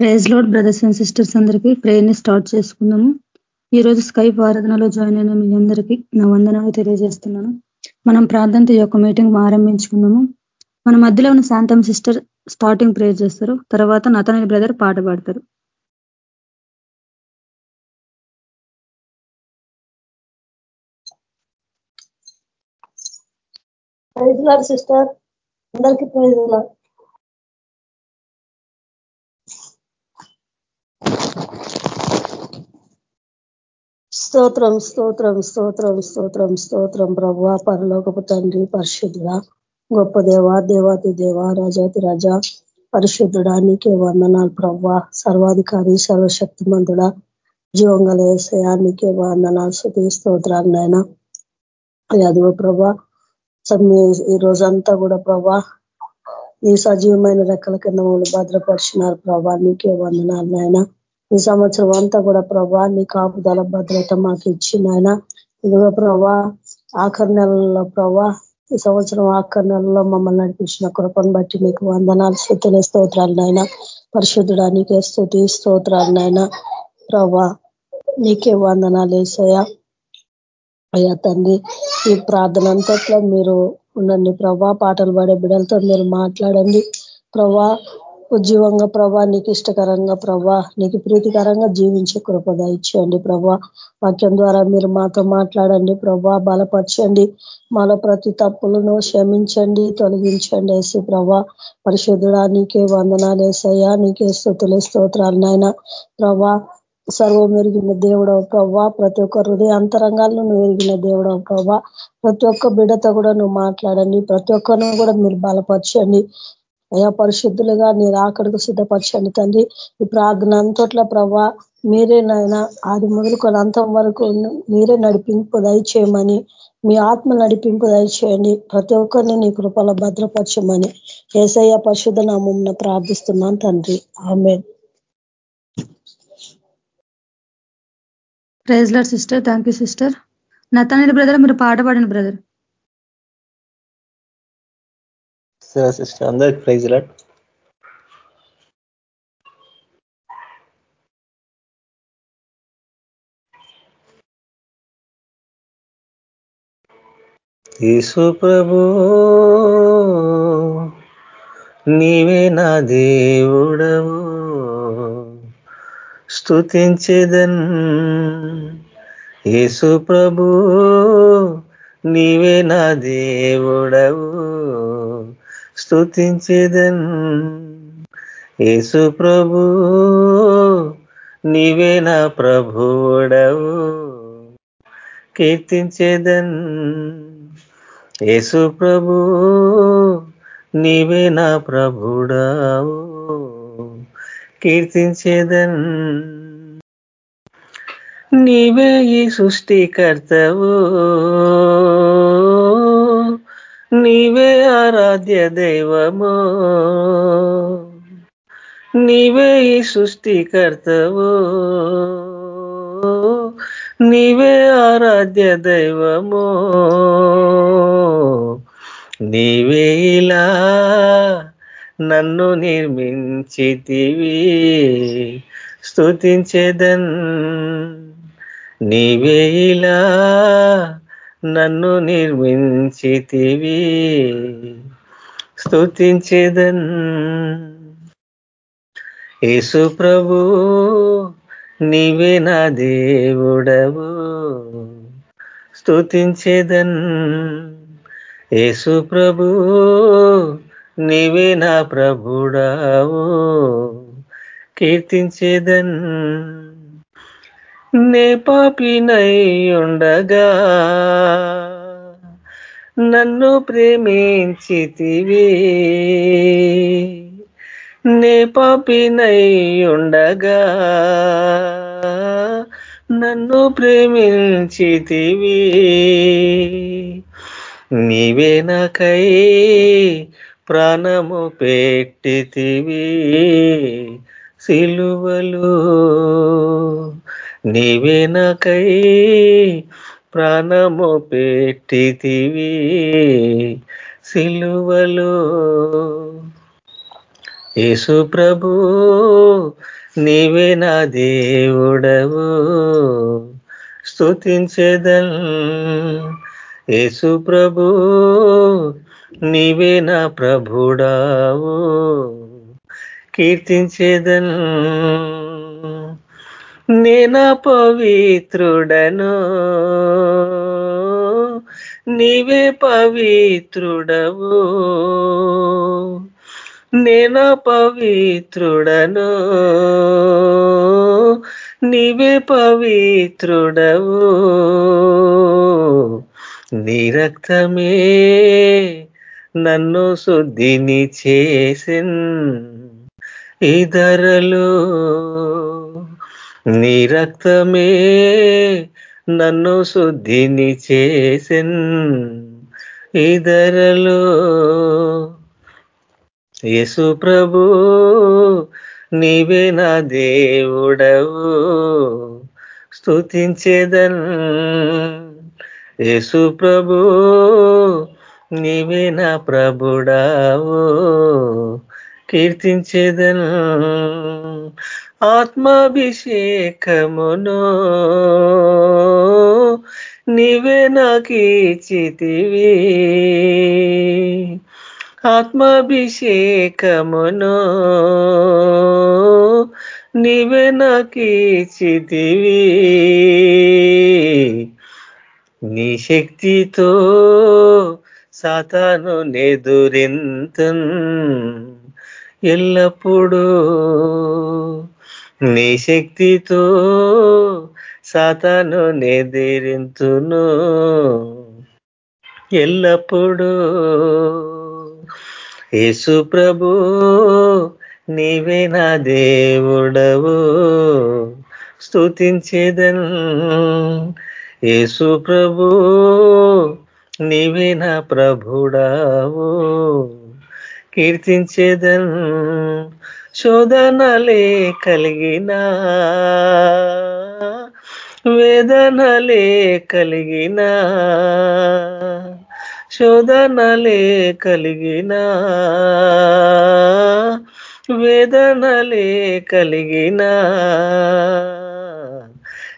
Praise lord brothers and sisters అందరికీ ప్రేయర్ని start చేసుకుందాము. ఈ రోజు స్కైప్ ఆరాధనలో జాయిన్ అయిన మీ అందరికీ నా వందనాలు తెలియజేస్తున్నాను. మనం ప్రార్థనతో యొక్క మీటింగ్ ఆరంభించుకుందాము. మన మధ్యలో ఉన్న శాంతం సిస్టర్ స్టార్టింగ్ ప్రేయర్ చేస్తారు. తర్వాత నతని బ్రదర్ పాట పాడతారు. ప్రైజ్ సిస్టర్ అందరికీ ప్రైజ్ స్తోత్రం స్తోత్రం స్తోత్రం స్తోత్రం స్తోత్రం. ప్రభు పరలోకపు తండ్రి పరిశుద్ధుడ గొప్ప దేవా దేవాతి దేవ రాజాతి రాజా పరిశుద్ధుడా నీకే వందనాలు ప్రవ్వా సర్వాధికారి సర్వశక్తిమంతుడ జీవంగల ఏసయా నీకే వందనాలు శుతి స్తోత్రాలు నాయన. అదిగో ప్రభా ఈ రోజంతా కూడా ప్రభా ఈ సజీవమైన రెక్కల కింద భద్రపరిచినారు ప్రభా నీకే వందనాలు నాయన. ఈ సంవత్సరం అంతా కూడా ప్రభా నీ కాపుదల భద్రత మాకు ఇచ్చిన ఆయన ఇదిగో ప్రభా ఆఖరి నెలలో ప్రభా ఈ సంవత్సరం ఆఖరి నెలలో మమ్మల్ని నడిపించిన కృపను బట్టి నీకు వందనాలు స్థుతులే స్తోత్రాలు నాయన. పరిశుద్ధుడా నీకే స్థుతి స్తోత్రాలు నాయన. ప్రభా నీకే వందనాలు వేసాయా అయ్యా తండ్రి ఈ ప్రార్థన అంతట్లో మీరు ఉండండి ప్రభా. పాటలు పాడే బిడ్డలతో మీరు మాట్లాడండి. ప్రభా ఉజ్జీవంగా ప్రభా నీకు ఇష్టకరంగా ప్రభా నీకు ప్రీతికరంగా జీవించే కృపద ఇచ్చేయండి ప్రభా. వాక్యం ద్వారా మీరు మాతో మాట్లాడండి ప్రభా బలపరచండి. మాలో ప్రతి తప్పులను క్షమించండి తొలగించండి వేసి ప్రభా. పరిశుద్ధుడా నీకే వందనాలు వేసయ్యా నీకే స్థుతులు స్తోత్రాలు నాయన. ప్రభా సర్వం ఎరిగిన దేవుడవు ప్రభా ప్రతి ఒక్క హృదయ అంతరంగాల్లో నువ్వు ఎరిగిన దేవుడవు ప్రభా. ప్రతి ఒక్క బిడతో కూడా నువ్వు మాట్లాడండి ప్రతి ఒక్కరిని కూడా మీరు బలపరచండి. అయా పరిశుద్ధులుగా మీరు ఆకడికి సిద్ధపరచండి తండ్రి. ఈ ప్రార్థన అంతట్ల ప్రభా మీరే నాయన అది మొదలుకొని అంతం వరకు మీరే నడిపింపు దయచేయమని మీ ఆత్మ నడిపింపు దయచేయండి. ప్రతి ఒక్కరిని నీ కృపలో భద్రపరచమని ఏసయ్య పరిశుద్ధ నామం ప్రార్థిస్తున్నాను తండ్రి. ఆమె సిస్టర్ థ్యాంక్ యూ సిస్టర్. నతనేది బ్రదర్ మీరు పాట పాడిన బ్రదర్. సిస్టర్ అందరికి ప్రైజ్ లాట్ యేసు ప్రభు నీవే నా దేవుడవు. స్థుతించేదన్ యేసు ప్రభు నీవే నా దేవుడవు. స్థుతించేదన్ యేసు ప్రభు నీవే నా ప్రభుడవు కీర్తించేదన్. యేసు ప్రభు నీవే నా ప్రభుడావు కీర్తించేదన్. నీవే ఈ సృష్టికర్తవు. నీవే ఆరాధ్య దైవము? నీవే ఈ సృష్టికర్తవు? నీవే ఆరాధ్య దైవము? నీవే ఇలా నన్ను నిర్మించితివి స్తుతించేదన్. నీవే ఇలా నన్ను నిర్మించితివి. స్థుతించేదన్ యేసు ప్రభు నీవే నా దేవుడవు. స్తుతించేదన్. యేసు ప్రభు నీవే నా ప్రభుడావు. కీర్తించేదన్. నే పాపినై ఉండగా నన్ను ప్రేమించితివి. నే పాపినై ఉండగా నన్ను ప్రేమించితివి. నీవే నాకై ప్రాణము పెట్టితివి. సిలువలు నీవే నాకై ప్రాణము పెట్టితివి. సిలువలు యేసు ప్రభు నీవే నా దేవుడవు. స్తుతించేదన్ యేసు ప్రభు నీవే నా ప్రభుడావు. కీర్తించేదన్ నేనా పవిత్రుడను? నీవే పవిత్రుడవు? నేను పవిత్రుడను? నీవే పవిత్రుడవు? నీ రక్తమే నన్ను శుద్ధిని చేసిన్. ఇదరలో నీ రక్తమే నన్ను శుద్ధిని చేసిన్. ఇదరలో యేసు ప్రభు నీవే నా దేవుడవు. స్థుతించేదన్ యేసు ప్రభు నీవే నా ప్రభుడావు. కీర్తించేదను ఆత్మాభిషేకమును నీవే నాకీచితివి ఆత్మాభిషేకమును నీవే నాకీచితివి నీ శక్తితో సాతాను నెదురింతన్ ఎల్లప్పుడూ నీ శక్తితో సాతాను నెదిరింతును. ఎల్లప్పుడూ యేసు ప్రభు నీవే నా దేవుడవు. స్థుతించేదన్ యేసు ప్రభు నీవే నా ప్రభుడావు. కీర్తించేదన్ శోధనలే కలిగిన వేదనలే కలిగిన శోధనలే కలిగిన వేదనలే కలిగిన.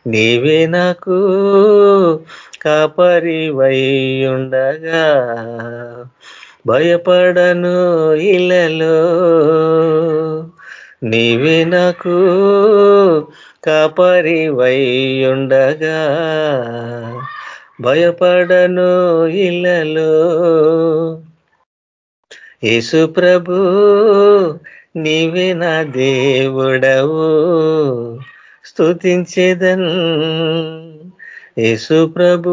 నీవే నాకు కాపరివై ఉండగా భయపడను ఇలలో. నీవే నాకు కాపరివై ఉండగా భయపడను ఇలలో. యేసు ప్రభు నీవే నా దేవుడవు. స్తుతించేదన్. యేసు ప్రభు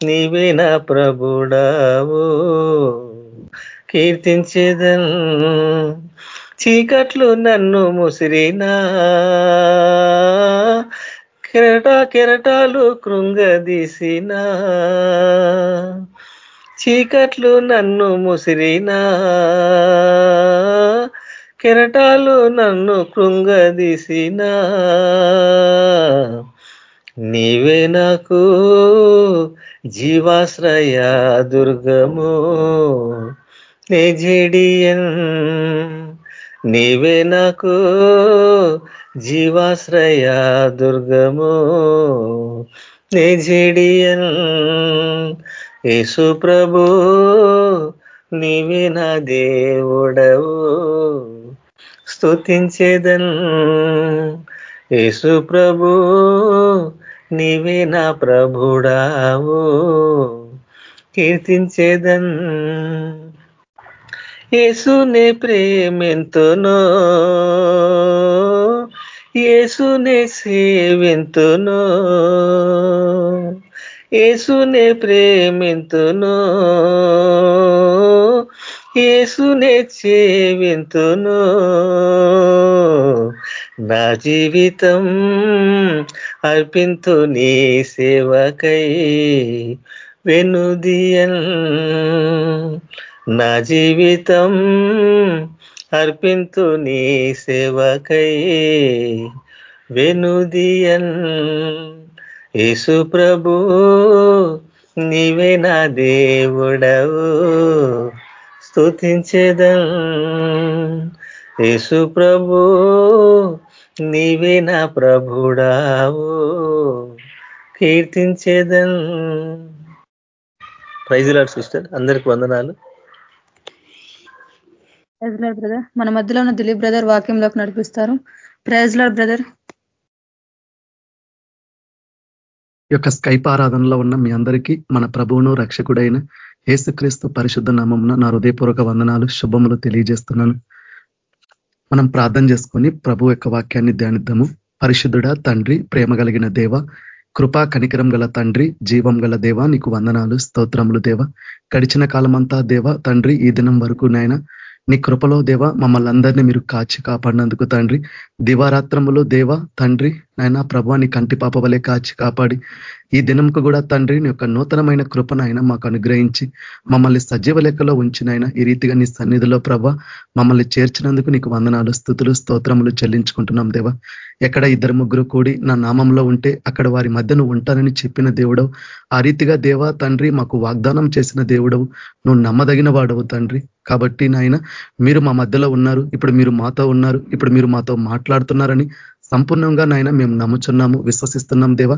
నీవే నా ప్రభుడావు? కీర్తించేదన్ చీకట్లు నన్ను ముసిరినా? కెరట కెరటాలు కృంగదీసిన? చీకట్లు నన్ను ముసిరినా? కెరటాలు నన్ను కృంగదీసిన? నీవే నాకు జీవాశ్రయ దుర్గము నేజేడియన్ నీవే నాకు జీవాశ్రయ దుర్గము నేజేడియన్ యేసు ప్రభు నీవే నా దేవుడవు. స్తుతించేదన్. యేసు ప్రభు నీవే నా ప్రభుడావు కీర్తించేదన్. యేసునే ప్రేమెంతునో యేసునే సేవెంతునో యేసునే ప్రేమింతును యేసునే చేవింతును. నా జీవితం అర్పింతు నీ సేవకై వెనుదియన్. నా జీవితం అర్పింతు నీ సేవకై వెనుదియన్. యేసు ప్రభు నీవే నా దేవుడవు. స్థుతించేదం యేసు ప్రభు నీవే నా ప్రభుడావు కీర్తించేదన్. ప్రైజ్ లాడ్ సిస్టర్ అందరికి వందనాలు. Praise lord brother. మన మధ్యలో ఉన్న దిలీప్ బ్రదర్ వాక్యంలోకి నడిపిస్తారు. Praise lord brother. యొక్క స్కైప్ ఆరాధనలో ఉన్న మీ అందరికీ మన ప్రభువును రక్షకుడైన యేసుక్రీస్తు పరిశుద్ధ నామమున నా హృదయపూర్వక వందనాలు శుభములు తెలియజేస్తున్నాను. మనం ప్రార్థన చేసుకొని ప్రభు యొక్క వాక్యాన్ని ధ్యానిద్దాము. పరిశుద్ధుడ తండ్రి ప్రేమ కలిగిన దేవ కృపా కనికరం గల తండ్రి జీవం గల దేవ నీకు వందనాలు స్తోత్రములు దేవ. గడిచిన కాలమంతా దేవ తండ్రి ఈ దినం వరకు నాయన నీ కృపలో దేవ మమ్మల్ని అందరినీ మీరు కాచి కాపాడినందుకు తండ్రి. దివారాత్రములో దేవ తండ్రి నాయన ప్రభా నీ కంటి పాప వలె కాచి కాపాడి. ఈ దినంకు కూడా తండ్రి నీ యొక్క నూతనమైన కృపను ఆయన మాకు అనుగ్రహించి మమ్మల్ని సజీవ లెక్కలో ఉంచినైనా ఈ రీతిగా నీ సన్నిధిలో ప్రభ మమ్మల్ని చేర్చినందుకు నీకు వందనాలు స్థుతులు స్తోత్రములు చెల్లించుకుంటున్నాం దేవా. ఎక్కడ ఇద్దరు ముగ్గురు కూడి నా నామంలో ఉంటే అక్కడ వారి మధ్య నువ్వు ఉంటానని చెప్పిన దేవుడవు. ఆ రీతిగా దేవా తండ్రి మాకు వాగ్దానం చేసిన దేవుడవు. నువ్వు నమ్మదగిన వాడవు తండ్రి. కాబట్టి నాయన మీరు మా మధ్యలో ఉన్నారు ఇప్పుడు మీరు మాతో ఉన్నారు ఇప్పుడు మీరు మాతో మాట్లాడుతున్నారని సంపూర్ణంగా నాయన మేము నమ్ముచున్నాము విశ్వసిస్తున్నాం దేవా.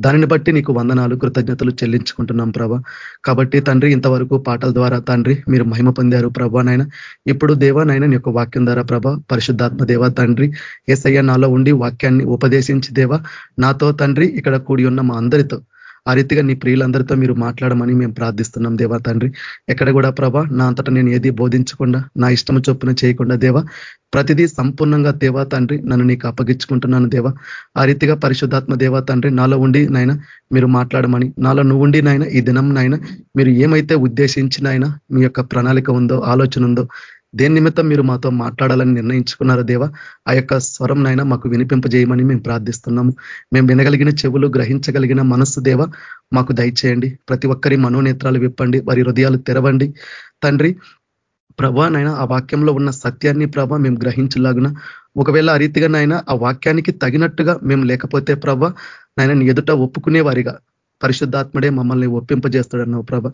దానిని బట్టి నీకు వందనాలు కృతజ్ఞతలు చెల్లించుకుంటున్నాం ప్రభా. కాబట్టి తండ్రి ఇంతవరకు పాటల ద్వారా తండ్రి మీరు మహిమ పొందారు ప్రభా నాయన. ఇప్పుడు దేవా నాయన నీ యొక్క వాక్యం ద్వారా ప్రభ పరిశుద్ధాత్మ దేవ తండ్రి ఏసయ్య నాలో ఉండి వాక్యాన్ని ఉపదేశించి దేవా. నాతో తండ్రి ఇక్కడ కూడి ఉన్న మా అందరితో ఆ రీతిగా నీ ప్రియులందరితో మీరు మాట్లాడమని మేము ప్రార్థిస్తున్నాం దేవా తండ్రి. ఎక్కడ కూడా ప్రభ నా అంతటా నేను ఏది బోధించకుండా నా ఇష్టము చొప్పున చేయకుండా దేవా ప్రతిదీ సంపూర్ణంగా దేవా తండ్రి నన్ను నీకు అప్పగించుకుంటున్నాను దేవా. ఆ రీతిగా పరిశుద్ధాత్మ దేవా తండ్రి నాలో ఉండి నాయన మీరు మాట్లాడమని నాలో నువ్వు ఉండి నాయన ఈ దినం నాయన మీరు ఏమైతే ఉద్దేశించిన మీ యొక్క ప్రణాళిక ఉందో ఆలోచన ఉందో దేని నిమిత్తం మీరు మాతో మాట్లాడాలని నిర్ణయించుకున్నారు దేవా? ఆ యొక్క స్వరం నైనా మాకు వినిపింపజేయమని మేము ప్రార్థిస్తున్నాము. మేము వినగలిగిన చెవులు గ్రహించగలిగిన మనస్సు దేవ మాకు దయచేయండి. ప్రతి ఒక్కరి మనోనేత్రాలు విప్పండి వారి హృదయాలు తెరవండి. తండ్రి ప్రభా నైనా ఆ వాక్యంలో ఉన్న సత్యాన్ని ప్రభా మేము గ్రహించలాగున ఒకవేళ ఆ రీతిగా నాయన ఆ వాక్యానికి తగినట్టుగా మేము లేకపోతే ప్రభా నాయన ఎదుట ఒప్పుకునే వారిగా పరిశుద్ధాత్మడే మమ్మల్ని ఒప్పింపజేస్తాడన్నావు ప్రభ.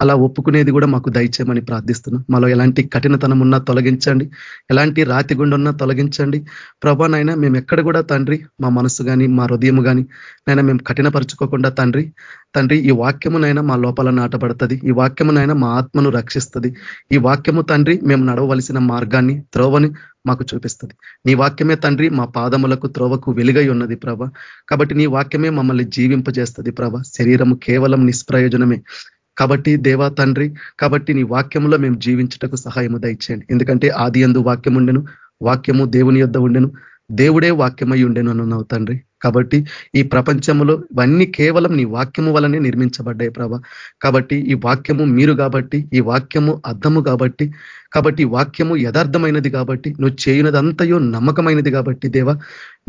అలా ఒప్పుకునేది కూడా మాకు దయచేయమని ప్రార్థిస్తున్నాం. మాలో ఎలాంటి కఠినతనం ఉన్నా తొలగించండి. ఎలాంటి రాతి గుండున్నా తొలగించండి. ప్రభా నైనా మేము ఎక్కడ కూడా తండ్రి మా మనసు కానీ మా హృదయం కానీ నైనా మేము కఠినపరుచుకోకుండా తండ్రి తండ్రి ఈ వాక్యమునైనా మా లోపల నాటబడుతుంది. ఈ వాక్యమునైనా మా ఆత్మను రక్షిస్తుంది. ఈ వాక్యము తండ్రి మేము నడవవలసిన మార్గాన్ని త్రోవని మాకు చూపిస్తుంది. నీ వాక్యమే తండ్రి మా పాదములకు త్రోవకు వెలుగై ఉన్నది ప్రభ. కాబట్టి నీ వాక్యమే మమ్మల్ని జీవింపజేస్తుంది ప్రభ. శరీరము కేవలం నిష్ప్రయోజనమే. కాబట్టి దేవా తండ్రి కాబట్టి నీ వాక్యంలో మేము జీవించుటకు సహాయము దయచేయండి. ఎందుకంటే ఆది ఎందు వాక్యం ఉండెను వాక్యము దేవుని యొద్ద ఉండెను. దేవుడే వాక్యమై ఉండెను అన్నావు తండ్రి. కాబట్టి ఈ ప్రపంచంలో ఇవన్నీ కేవలం నీ వాక్యము వలనే నిర్మించబడ్డాయి ప్రభ. కాబట్టి ఈ వాక్యము మీరు కాబట్టి ఈ వాక్యము అర్థము కాబట్టి కాబట్టి వాక్యము యథార్థమైనది కాబట్టి నువ్వు చేయనదంతయో నమ్మకమైనది కాబట్టి దేవా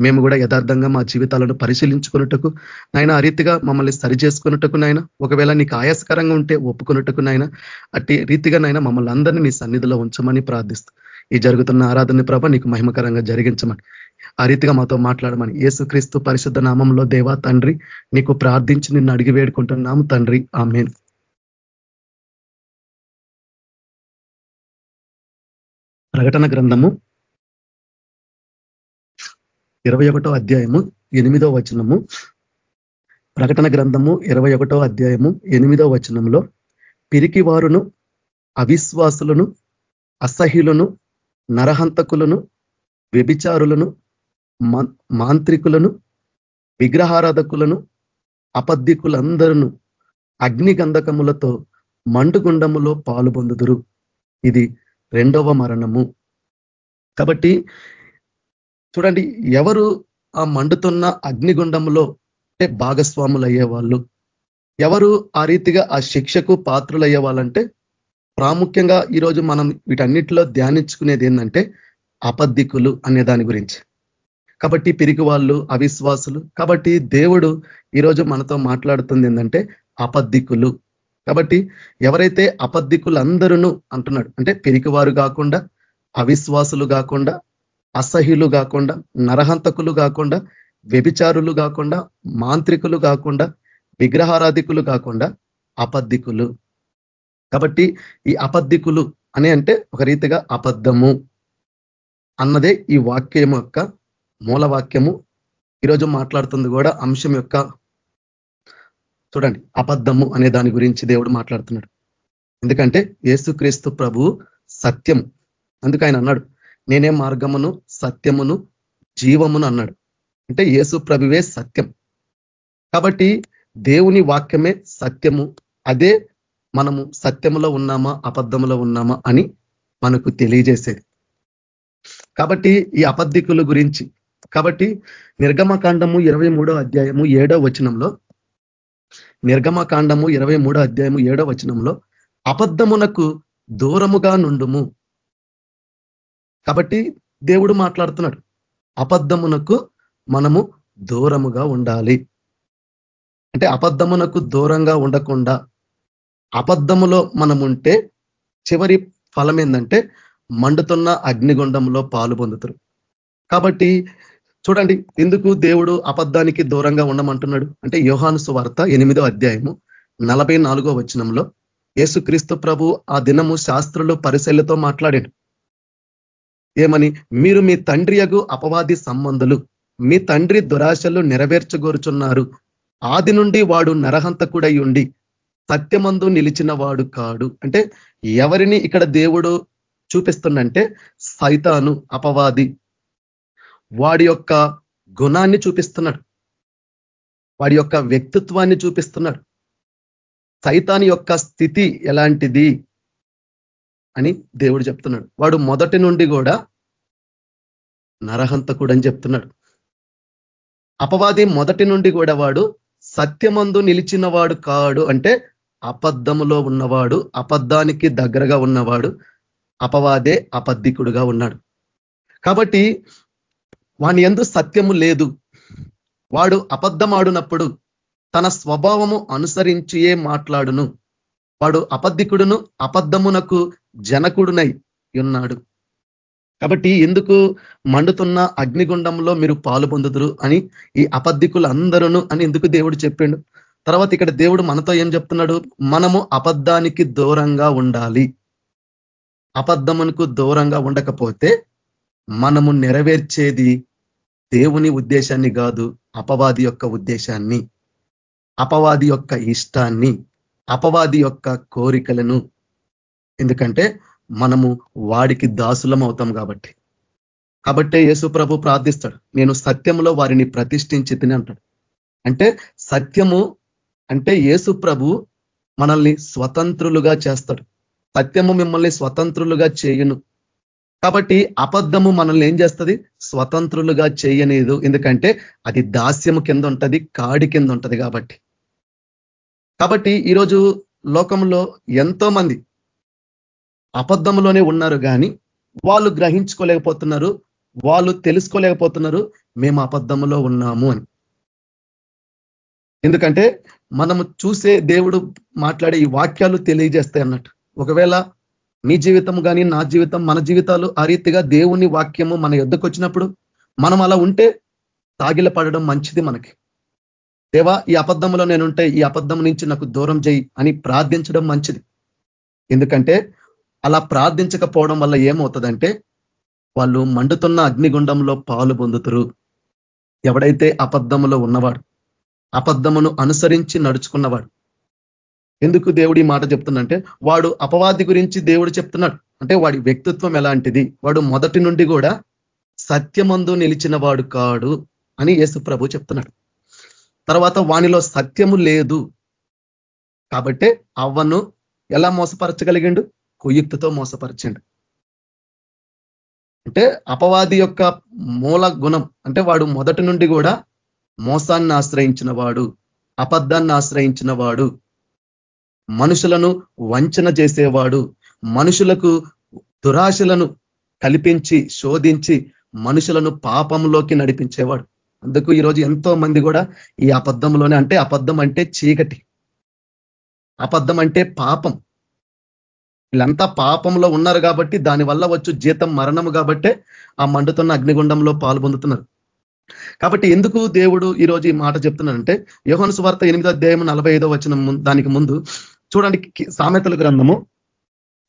మేము కూడా యథార్థంగా మా జీవితాలను పరిశీలించుకున్నట్టుకు నాయన ఆ రీతిగా మమ్మల్ని సరి చేసుకున్నట్టుకు నాయన ఒకవేళ నీకు ఆయాసకరంగా ఉంటే ఒప్పుకున్నట్టుకు నాయన అట్టి రీతిగా నాయన మమ్మల్ని అందరినీ నీ సన్నిధిలో ఉంచమని ప్రార్థిస్తూ ఈ జరుగుతున్న ఆరాధన ప్రభ నీకు మహిమకరంగా జరిగించమని. ఆ రీతిగా మాతో మాట్లాడమని. యేసుక్రీస్తు పరిశుద్ధ నామంలో దేవా తండ్రి నీకు ప్రార్థించి నిన్ను అడిగి వేడుకుంటున్నాము తండ్రి. ఆమెన్. ప్రకటన గ్రంథము ఇరవై ఒకటో అధ్యాయము ఎనిమిదో వచనము. ప్రకటన గ్రంథము ఇరవై ఒకటో అధ్యాయము ఎనిమిదో వచనంలో పిరికి వారును అవిశ్వాసులను అసహ్యులను నరహంతకులను వ్యభిచారులను మాంత్రికులను విగ్రహారాధకులను అపద్దికులందరును అగ్ని గంధకములతో మండుగుండములో పాలు పొందుదురు. ఇది రెండవ మరణము. కాబట్టి చూడండి ఎవరు ఆ మండుతున్న అగ్నిగుండంలో అంటే భాగస్వాములు అయ్యేవాళ్ళు ఎవరు ఆ రీతిగా ఆ శిక్షకు పాత్రులయ్యే వాళ్ళంటే ప్రాముఖ్యంగా ఈరోజు మనం వీటన్నిటిలో ధ్యానించుకునేది ఏంటంటే అపద్ధికులు అనే దాని గురించి. కాబట్టి పిరికి వాళ్ళు అవిశ్వాసులు. కాబట్టి దేవుడు ఈరోజు మనతో మాట్లాడుతుంది ఏంటంటే అపద్దికులు కాబట్టి ఎవరైతే అబద్ధికులందరూ అంటున్నాడు అంటే పిరికివారు కాకుండా అవిశ్వాసులు కాకుండా అసహ్యులు కాకుండా నరహంతకులు కాకుండా వ్యభిచారులు కాకుండా మాంత్రికులు కాకుండా విగ్రహారాధికులు కాకుండా అపద్దికులు కాబట్టి ఈ అపద్దికులు అని అంటే ఒక రీతిగా అబద్ధము అన్నదే ఈ వాక్యం యొక్క మూల వాక్యము ఈరోజు మాట్లాడుతుంది కూడా అంశం యొక్క చూడండి అబద్ధము అనే దాని గురించి దేవుడు మాట్లాడుతున్నాడు. ఎందుకంటే యేసుక్రీస్తు ప్రభు సత్యం అందుకు ఆయన అన్నాడు నేనే మార్గమును సత్యమును జీవమును అన్నాడు. అంటే యేసు ప్రభువే సత్యం. కాబట్టి దేవుని వాక్యమే సత్యము. అదే మనము సత్యములో ఉన్నామా అబద్ధములో ఉన్నామా అని మనకు తెలియజేసేది. కాబట్టి ఈ అబద్ధికుల గురించి కాబట్టి నిర్గమకాండము ఇరవై అధ్యాయము ఏడో వచనంలో నిర్గమకాండము ఇరవై అధ్యాయము ఏడో వచనంలో అబద్ధమునకు దూరముగా నుండుము. కాబట్టి దేవుడు మాట్లాడుతున్నాడు అబద్ధమునకు మనము దూరముగా ఉండాలి. అంటే అబద్ధమునకు దూరంగా ఉండకుండా అబద్ధములో మనముంటే చివరి ఫలం ఏంటంటే మండుతున్న అగ్నిగుండంలో పాలు పొందుతారు. కాబట్టి చూడండి ఎందుకు దేవుడు అబద్ధానికి దూరంగా ఉండమంటున్నాడు? అంటే యోహాను సువార్త ఎనిమిదో అధ్యాయము నలభై నాలుగో వచనంలో యేసుక్రీస్తు ప్రభు ఆ దినము శాస్త్రులు పరిశైలతో మాట్లాడాడు. ఏమని? మీరు మీ తండ్రి యగు అపవాది సంబంధులు మీ తండ్రి దురాశలు నెరవేర్చగోరుచున్నారు. ఆది నుండి వాడు నరహంతకుడై ఉండి సత్యమందు నిలిచిన వాడు కాడు. అంటే ఎవరిని ఇక్కడ దేవుడు చూపిస్తుండంటే సైతాను అపవాది. వాడి యొక్క గుణాన్ని చూపిస్తున్నాడు. వాడి యొక్క వ్యక్తిత్వాన్ని చూపిస్తున్నాడు. సైతాని యొక్క స్థితి ఎలాంటిది అని దేవుడు చెప్తున్నాడు. వాడు మొదటి నుండి కూడా నరహంతకుడు అని చెప్తున్నాడు. అపవాది మొదటి నుండి కూడా వాడు సత్యమందు నిలిచిన వాడు కాడు అంటే అబద్ధములో ఉన్నవాడు అబద్ధానికి దగ్గరగా ఉన్నవాడు అపవాదే అబద్ధికుడుగా ఉన్నాడు. కాబట్టి వాని ఎందు సత్యము లేదు. వాడు అబద్ధమాడునప్పుడు తన స్వభావము అనుసరించియే మాట్లాడును. వాడు అబద్ధికుడును అబద్ధమునకు జనకుడునై ఉన్నాడు. కాబట్టి ఎందుకు మండుతున్న అగ్నిగుండంలో మీరు పాలు పొందుదురు అని ఈ అబద్ధికులందరూ అని ఎందుకు దేవుడు చెప్పిండు? తర్వాత ఇక్కడ దేవుడు మనతో ఏం చెప్తున్నాడు? మనము అబద్ధానికి దూరంగా ఉండాలి. అబద్ధమునకు దూరంగా ఉండకపోతే మనము నెరవేర్చేది దేవుని ఉద్దేశాన్ని కాదు అపవాది యొక్క ఉద్దేశాన్ని. అపవాది యొక్క ఇష్టాన్ని అపవాది యొక్క కోరికలను. ఎందుకంటే మనము వాడికి దాసులం అవుతాం కాబట్టి. కాబట్టే యేసు ప్రభు ప్రార్థిస్తాడు నేను సత్యంలో వారిని ప్రతిష్ఠించి తిని అంటాడు. అంటే సత్యము అంటే యేసు ప్రభు మనల్ని స్వతంత్రులుగా చేస్తాడు. సత్యము మిమ్మల్ని స్వతంత్రులుగా చేయును. కాబట్టి అబద్ధము మనల్ని ఏం చేస్తుంది? స్వతంత్రులుగా చేయలేదు ఎందుకంటే అది దాస్యము కింద ఉంటుంది కాడి కింద ఉంటుంది కాబట్టి. కాబట్టి ఈరోజు లోకంలో ఎంతో మంది అబద్ధంలోనే ఉన్నారు కానీ వాళ్ళు గ్రహించుకోలేకపోతున్నారు వాళ్ళు తెలుసుకోలేకపోతున్నారు మేము అబద్ధంలో ఉన్నాము అని. ఎందుకంటే మనము చూసే దేవుడు మాట్లాడే ఈ వాక్యాలు తెలియజేస్తాయి అన్నట్టు. ఒకవేళ మీ జీవితం కానీ నా జీవితం మన జీవితాలు ఆ రీతిగా దేవుని వాక్యము మన యుద్ధకు వచ్చినప్పుడు మనం అలా ఉంటే తాగిల పడడం మంచిది మనకి. దేవా ఈ అబద్ధంలో నేనుంటే ఈ అబద్ధం నుంచి నాకు దూరం చేయి అని ప్రార్థించడం మంచిది. ఎందుకంటే అలా ప్రార్థించకపోవడం వల్ల ఏమవుతుందంటే వాళ్ళు మండుతున్న అగ్నిగుండంలో పాలు పొందుతురు. ఎవడైతే అబద్ధములో ఉన్నవాడు అబద్ధమును అనుసరించి నడుచుకున్నవాడు ఎందుకు దేవుడు ఈ మాట చెప్తుందంటే వాడు అపవాది గురించి దేవుడు చెప్తున్నాడు. అంటే వాడి వ్యక్తిత్వం ఎలాంటిది? వాడు మొదటి నుండి కూడా సత్యమందు నిలిచిన వాడు కాడు అని యేసు ప్రభు చెప్తున్నాడు. తర్వాత వానిలో సత్యము లేదు. కాబట్టే అవ్వను ఎలా మోసపరచగలిగిండు? కుయుక్తితో మోసపరచండు. అంటే అపవాది యొక్క మూల గుణం అంటే వాడు మొదటి నుండి కూడా మోసాన్ని ఆశ్రయించిన వాడు అబద్ధాన్ని ఆశ్రయించిన వాడు మనుషులను వంచన చేసేవాడు. మనుషులకు దురాశలను కల్పించి శోధించి మనుషులను పాపంలోకి నడిపించేవాడు. అందుకు ఈరోజు ఎంతో మంది కూడా ఈ అబద్ధంలోనే అంటే అబద్ధం అంటే చీకటి. అబద్ధం అంటే పాపం. వీళ్ళంతా పాపంలో ఉన్నారు కాబట్టి దానివల్ల వచ్చు జీతం మరణము కాబట్టే ఆ మండుతున్న అగ్నిగుండంలో పాల్పొందుతున్నారు కాబట్టి ఎందుకు దేవుడు ఈరోజు ఈ మాట చెప్తున్నాడంటే యోహన్ సువార్త ఎనిమిదో అధ్యాయం నలభై ఐదో వచ్చిన దానికి ముందు చూడండి సామెతల గ్రంథము.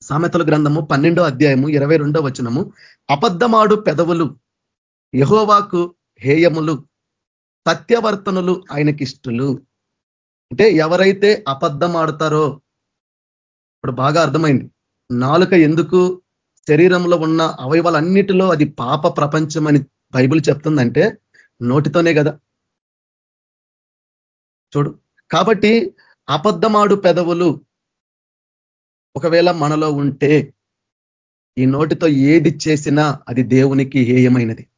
సామెతల గ్రంథము పన్నెండో అధ్యాయము ఇరవై రెండో వచనము. అబద్ధమాడు పెదవులు యహోవాకు హేయములు సత్యవర్తనులు ఆయనకిష్టులు. అంటే ఎవరైతే అబద్ధం ఆడతారో ఇప్పుడు బాగా అర్థమైంది. నాలుక ఎందుకు శరీరంలో ఉన్న అవయవాలన్నిటిలో అది పాప ప్రపంచం అని బైబిల్ చెప్తుందంటే నోటితోనే కదా. చూడు. కాబట్టి అబద్ధమాడు పెదవులు ఒకవేళ మనలో ఉంటే ఈ నోటితో ఏది చేసినా అది దేవునికి హేయమైనది.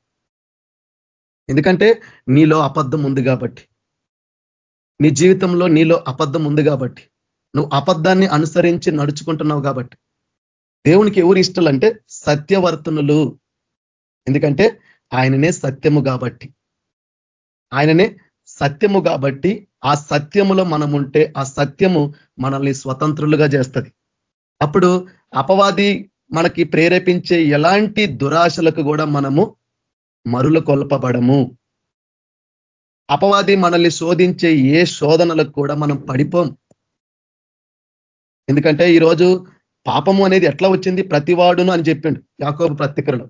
ఎందుకంటే నీలో అబద్ధం ఉంది కాబట్టి. నీ జీవితంలో నీలో అబద్ధం ఉంది కాబట్టి. నువ్వు అబద్ధాన్ని అనుసరించి నడుచుకుంటున్నావు కాబట్టి. దేవునికి ఎవరు ఇష్టలు అంటే సత్యవర్తనులు. ఎందుకంటే ఆయననే సత్యము కాబట్టి. ఆయననే సత్యము కాబట్టి ఆ సత్యములో మనం ఉంటే ఆ సత్యము మనల్ని స్వతంత్రులుగా చేస్తుంది. అప్పుడు అపవాది మనకి ప్రేరేపించే ఎలాంటి దురాశలకు కూడా మనము మరులు కొల్పబడము అపవాది మనల్ని శోధించే ఏ శోధనలకు కూడా మనం పడిపోం. ఎందుకంటే ఈరోజు పాపము అనేది ఎట్లా వచ్చింది? ప్రతివాడును అని చెప్పిండు యాకోబు ప్రతికరలో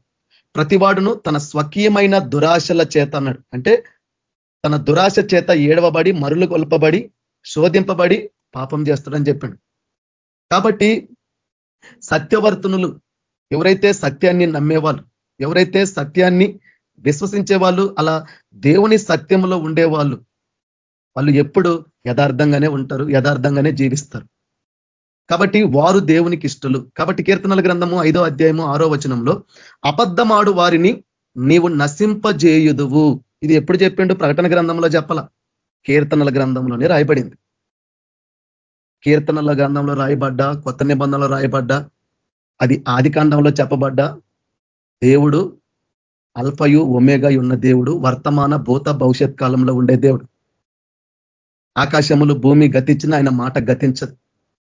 ప్రతివాడును తన స్వకీయమైన దురాశల చేత అన్నాడు. అంటే తన దురాశ చేత ఏడవబడి మరులు కొల్పబడి శోధింపబడి పాపం చేస్తాడని చెప్పాడు. కాబట్టి సత్యవర్తనులు ఎవరైతే సత్యాన్ని నమ్మేవాళ్ళు ఎవరైతే సత్యాన్ని విశ్వసించే వాళ్ళు అలా దేవుని సత్యంలో ఉండేవాళ్ళు వాళ్ళు ఎప్పుడు యథార్థంగానే ఉంటారు యథార్థంగానే జీవిస్తారు. కాబట్టి వారు దేవునికి ఇష్టలు. కాబట్టి కీర్తనల గ్రంథము ఐదో అధ్యాయము ఆరో వచనంలో అబద్ధమాడు వారిని నీవు నశింపజేయుదువు. ఇది ఎప్పుడు చెప్పిండు? ప్రకటన గ్రంథంలో చెప్పాల? కీర్తనల గ్రంథంలోనే రాయబడింది. కీర్తనల గ్రంథంలో రాయబడ్డా? కొత్త నిబంధనలో రాయబడ్డా? అది ఆది కాండంలో చెప్పబడ్డా? దేవుడు అల్పయు ఒమేగా ఉన్న దేవుడు వర్తమాన భూత భవిష్యత్ కాలంలో ఉండే దేవుడు. ఆకాశములు భూమి గతించిన ఆయన మాట గతించదు.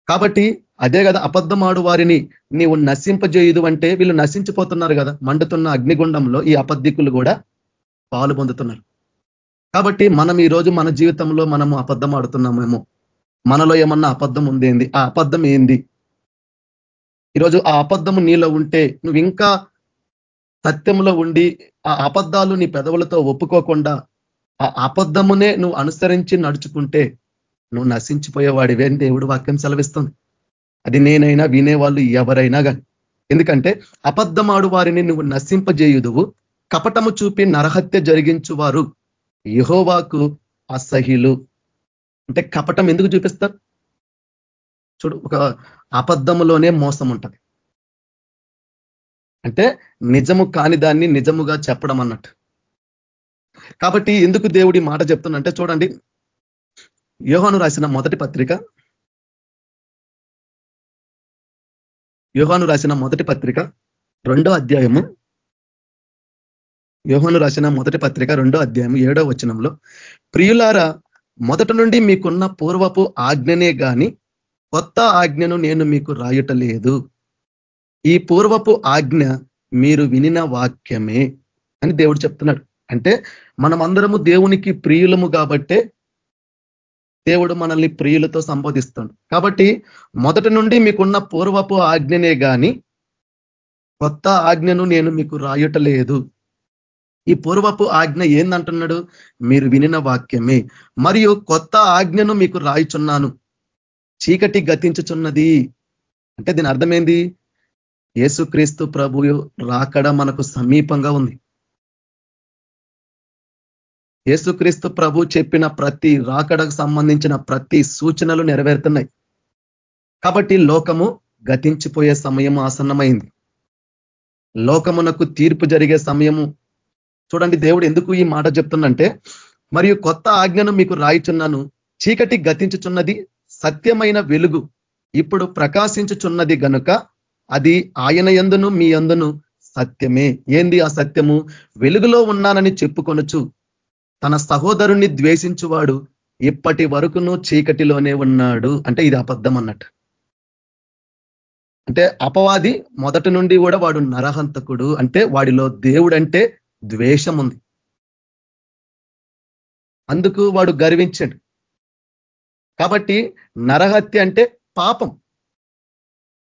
కాబట్టి అదే కదా అబద్ధమాడు వారిని నీవు నశింపజేయదు అంటే వీళ్ళు నశించిపోతున్నారు కదా. మండుతున్న అగ్నిగుండంలో ఈ అబద్ధికులు కూడా పాలు పొందుతున్నారు. కాబట్టి మనం ఈ రోజు మన జీవితంలో మనము అబద్ధం ఆడుతున్నామేమో. మనలో ఏమన్నా అబద్ధం ఉందేంది ఆ అబద్ధం ఏంది? ఈరోజు ఆ అబద్ధము నీలో ఉంటే నువ్వు ఇంకా సత్యంలో ఉండి ఆ అబద్ధాలు నీ పెదవులతో ఒప్పుకోకుండా ఆ అబద్ధమునే నువ్వు అనుసరించి నడుచుకుంటే నువ్వు నశించిపోయేవాడివే దేవుడు వాక్యం సెలవిస్తుంది. అది నేనైనా వినేవాళ్ళు ఎవరైనా కానీ ఎందుకంటే అబద్ధమాడు వారిని నువ్వు నశింపజేయుదువు. కపటము చూపి నరహత్య జరిగించు వారు యహోవాకు అసహ్యులు. అంటే కపటం ఎందుకు చూపిస్తారు? చూడు ఒక అబద్ధములోనే మోసం ఉంటుంది అంటే నిజము కాని దాన్ని నిజముగా చెప్పడం అన్నట్టు. కాబట్టి ఎందుకు దేవుడి మాట చెప్తున్నంటే చూడండి. యోహాను రాసిన మొదటి పత్రిక. యోహాను రాసిన మొదటి పత్రిక. రెండో అధ్యాయము. యోహను రాసిన మొదటి పత్రిక రెండో అధ్యాయం ఏడో వచనంలో ప్రియులారా మొదట నుండి మీకున్న పూర్వపు ఆజ్ఞనే గాని కొత్త ఆజ్ఞను నేను మీకు రాయటలేదు ఈ పూర్వపు ఆజ్ఞ మీరు వినిన వాక్యమే అని దేవుడు చెప్తున్నాడు. అంటే మనమందరము దేవునికి ప్రియులము కాబట్టే దేవుడు మనల్ని ప్రియులతో సంబోధిస్తాడు. కాబట్టి మొదటి నుండి మీకున్న పూర్వపు ఆజ్ఞనే గాని కొత్త ఆజ్ఞను నేను మీకు రాయటలేదు ఈ పూర్వపు ఆజ్ఞ ఏందంటున్నాడు? మీరు వినిన వాక్యమే. మరియు కొత్త ఆజ్ఞను మీకు రాయిచున్నాను. చీకటి గతించుచున్నది. అంటే దీని అర్థమేంది? యేసుక్రీస్తు ప్రభు రాకడ మనకు సమీపంగా ఉంది. యేసుక్రీస్తు ప్రభు చెప్పిన ప్రతి రాకడకు సంబంధించిన ప్రతి సూచనలు నెరవేరుతున్నాయి. కాబట్టి లోకము గతించిపోయే సమయం ఆసన్నమైంది. లోకమునకు తీర్పు జరిగే సమయము చూడండి దేవుడు ఎందుకు ఈ మాట చెప్తుందంటే మరియు కొత్త ఆజ్ఞను మీకు రాయిచున్నాను. చీకటి గతించుచున్నది సత్యమైన వెలుగు. ఇప్పుడు ప్రకాశించుచున్నది గనుక అది ఆయన ఎందును మీ అందును సత్యమే. ఏంది ఆ సత్యము? వెలుగులో ఉన్నానని చెప్పుకొనొచ్చు తన సహోదరుణ్ణి ద్వేషించువాడు ఇప్పటి వరకును చీకటిలోనే ఉన్నాడు. అంటే ఇది అబద్ధం అన్నట్టు. అంటే అపవాది మొదటి నుండి కూడా వాడు నరహంతకుడు. అంటే వాడిలో దేవుడు అంటే ద్వేషం ఉంది అందుకు వాడు గర్వించండు. కాబట్టి నరహత్య అంటే పాపం.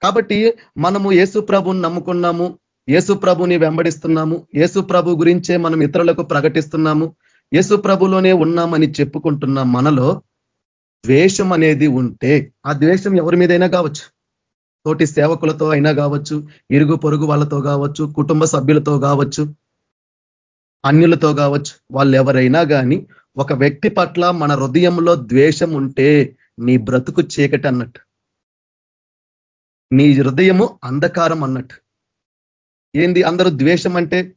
కాబట్టి మనము యేసు ప్రభుని నమ్ముకున్నాము యేసు ప్రభుని వెంబడిస్తున్నాము యేసు ప్రభు గురించే మనం ఇతరులకు ప్రకటిస్తున్నాము యేసు ప్రభులోనే ఉన్నామని చెప్పుకుంటున్న మనలో ద్వేషం అనేది ఉంటే ఆ ద్వేషం ఎవరి మీదైనా కావచ్చు. తోటి సేవకులతో అయినా కావచ్చు ఇరుగు పొరుగు వాళ్ళతో కావచ్చు కుటుంబ సభ్యులతో కావచ్చు అన్యులతో కావచ్చు వాళ్ళు ఎవరైనా కానీ ఒక వ్యక్తి పట్ల మన హృదయంలో ద్వేషం ఉంటే నీ బ్రతుకు చీకటి అన్నట్టు. నీ హృదయము అంధకారం అన్నట్టు. ఏంది అందరూ ద్వేషం అంటే?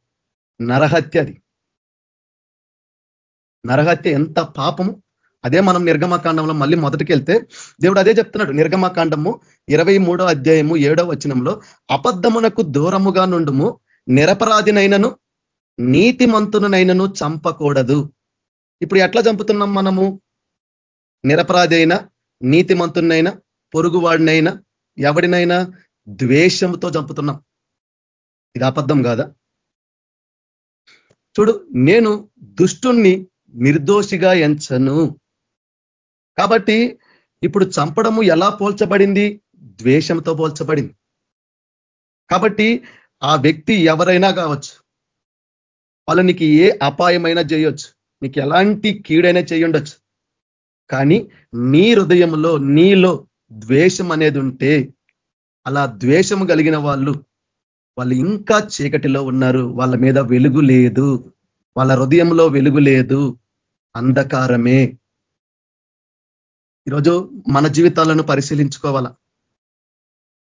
నరహత్య అది. నరహత్య ఎంత పాపము. అదే మనం నిర్గమకాండంలో మళ్ళీ మొదటికి వెళ్తే దేవుడు అదే చెప్తున్నాడు. నిర్గమకాండము ఇరవై మూడో అధ్యాయము ఏడో వచనంలో అబద్ధమునకు దూరముగా నుండుము నిరపరాధినైనను నీతిమంతునైనను చంపకూడదు. ఇప్పుడు ఎట్లా చంపుతున్నాం మనము? నిరపరాధి అయినా నీతిమంతునైనా పొరుగువాడినైనా ఎవడినైనా ద్వేషంతో చంపుతున్నాం. ఇది అబద్ధం కాదా? చూడు నేను దుష్టుణ్ణి నిర్దోషిగా ఎంచను. కాబట్టి ఇప్పుడు చంపడము ఎలా పోల్చబడింది? ద్వేషంతో పోల్చబడింది. కాబట్టి ఆ వ్యక్తి ఎవరైనా కావచ్చు వాళ్ళు నీకు ఏ అపాయమైనా చేయొచ్చు. నీకు ఎలాంటి కీడైనా చేయుండొచ్చు. కానీ నీ హృదయంలో నీలో ద్వేషం అనేది ఉంటే అలా ద్వేషం కలిగిన వాళ్ళు వాళ్ళు ఇంకా చీకటిలో ఉన్నారు. వాళ్ళ మీద వెలుగు లేదు. వాళ్ళ హృదయంలో వెలుగు లేదు. అంధకారమే. ఈరోజు మన జీవితాలను పరిశీలించుకోవాలా?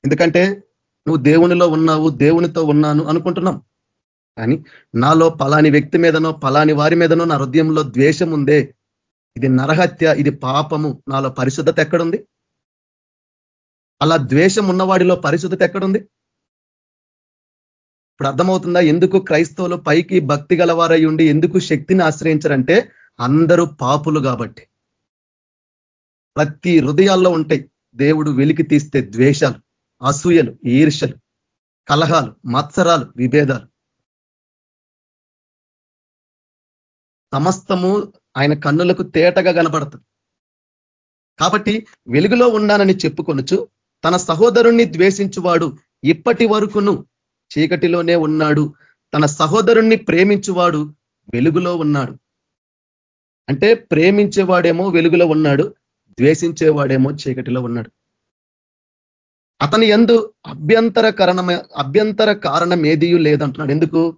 ఎందుకంటే నువ్వు దేవునిలో ఉన్నావు దేవునితో ఉన్నాను అనుకుంటున్నాం. కానీ నాలో పలాని వ్యక్తి మీదనో పలాని వారి మీదనో నా హృదయంలో ద్వేషం ఉందే. ఇది నరహత్య ఇది పాపము. నాలో పరిశుద్ధత ఎక్కడుంది? అలా ద్వేషం ఉన్నవాడిలో పరిశుద్ధత ఎక్కడుంది? ఇప్పుడు అర్థమవుతుందా? ఎందుకు క్రైస్తవులు పైకి భక్తి గలవారై ఉండి ఎందుకు శక్తిని ఆశ్రయించరంటే అందరూ పాపులు కాబట్టి. ప్రతి హృదయాల్లో ఉంటాయి. దేవుడు వెలికి తీస్తే ద్వేషాలు అసూయలు ఈర్షలు కలహాలు మత్సరాలు విభేదాలు. సమస్తము ఆయన కన్నులకు తేటగా కనపడుతుంది కాబట్టి వెలుగులో ఉన్నానని చెప్పుకొనుచు తన సహోదరుణ్ణి ద్వేషించువాడు ఇప్పటి వరకును చీకటిలోనే ఉన్నాడు. తన సహోదరుణ్ణి ప్రేమించువాడు వెలుగులో ఉన్నాడు. అంటే ప్రేమించేవాడేమో వెలుగులో ఉన్నాడు ద్వేషించేవాడేమో చీకటిలో ఉన్నాడు. అతని ఎందు అభ్యంతర కారణం అభ్యంతర కారణం ఏదియూ లేదంటున్నాడు. ఎందుకు?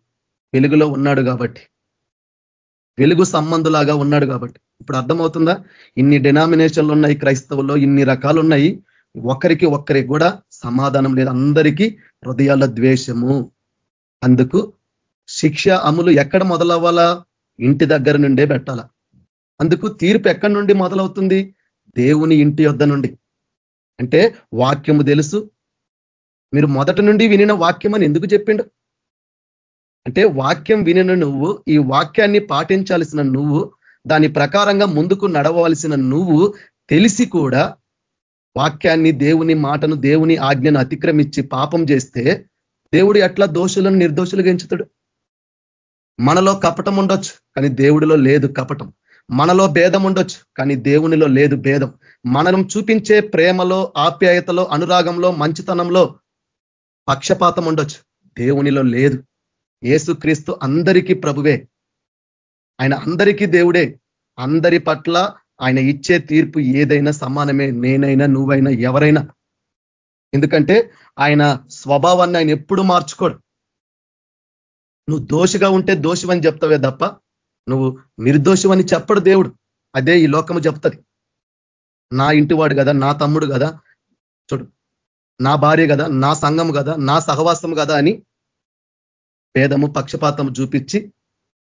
వెలుగులో ఉన్నాడు కాబట్టి. వెలుగు సంబంధులాగా ఉన్నాడు కాబట్టి. ఇప్పుడు అర్థమవుతుందా? ఇన్ని డినామినేషన్లు ఉన్నాయి క్రైస్తవుల్లో ఇన్ని రకాలు ఉన్నాయి ఒకరికి ఒక్కరికి కూడా సమాధానం లేదు. అందరికీ హృదయాల ద్వేషము. అందుకు శిక్ష అమలు ఎక్కడ మొదలవ్వాలా? ఇంటి దగ్గర నుండే పెట్టాల. అందుకు తీర్పు ఎక్కడి నుండి మొదలవుతుంది? దేవుని ఇంటి యొద్ద నుండి. అంటే వాక్యము తెలుసు. మీరు మొదటి నుండి వినిన వాక్యం అని ఎందుకు చెప్పిండు? అంటే వాక్యం వినిన నువ్వు ఈ వాక్యాన్ని పాటించాల్సిన నువ్వు దాని ప్రకారంగా ముందుకు నడవలసిన నువ్వు తెలిసి కూడా వాక్యాన్ని దేవుని మాటను దేవుని ఆజ్ఞను అతిక్రమించి పాపం చేస్తే దేవుడు ఎట్లా దోషులను నిర్దోషులుగా ఎంచుతాడు? మనలో కపటం ఉండొచ్చు కానీ దేవుడిలో లేదు కపటం. మనలో భేదం ఉండొచ్చు కానీ దేవునిలో లేదు భేదం. మనం చూపించే ప్రేమలో ఆప్యాయతలో అనురాగంలో మంచితనంలో పక్షపాతం ఉండొచ్చు దేవునిలో లేదు. ఏసుక్రీస్తు అందరికీ ప్రభువే. ఆయన అందరికీ దేవుడే. అందరి పట్ల ఆయన ఇచ్చే తీర్పు ఏదైనా సమానమే నేనైనా నువ్వైనా ఎవరైనా. ఎందుకంటే ఆయన స్వభావాన్ని ఆయన ఎప్పుడు మార్చుకోడు. నువ్వు దోషిగా ఉంటే దోషమని చెప్తావే తప్ప నువ్వు నిర్దోషమని చెప్పడు దేవుడు. అదే ఈ లోకము చెప్తుంది. నా ఇంటివాడు కదా నా తమ్ముడు కదా చూడు. నా భార్య కదా నా సంఘం కదా నా సహవాసం కదా అని భేదము పక్షపాతం చూపించి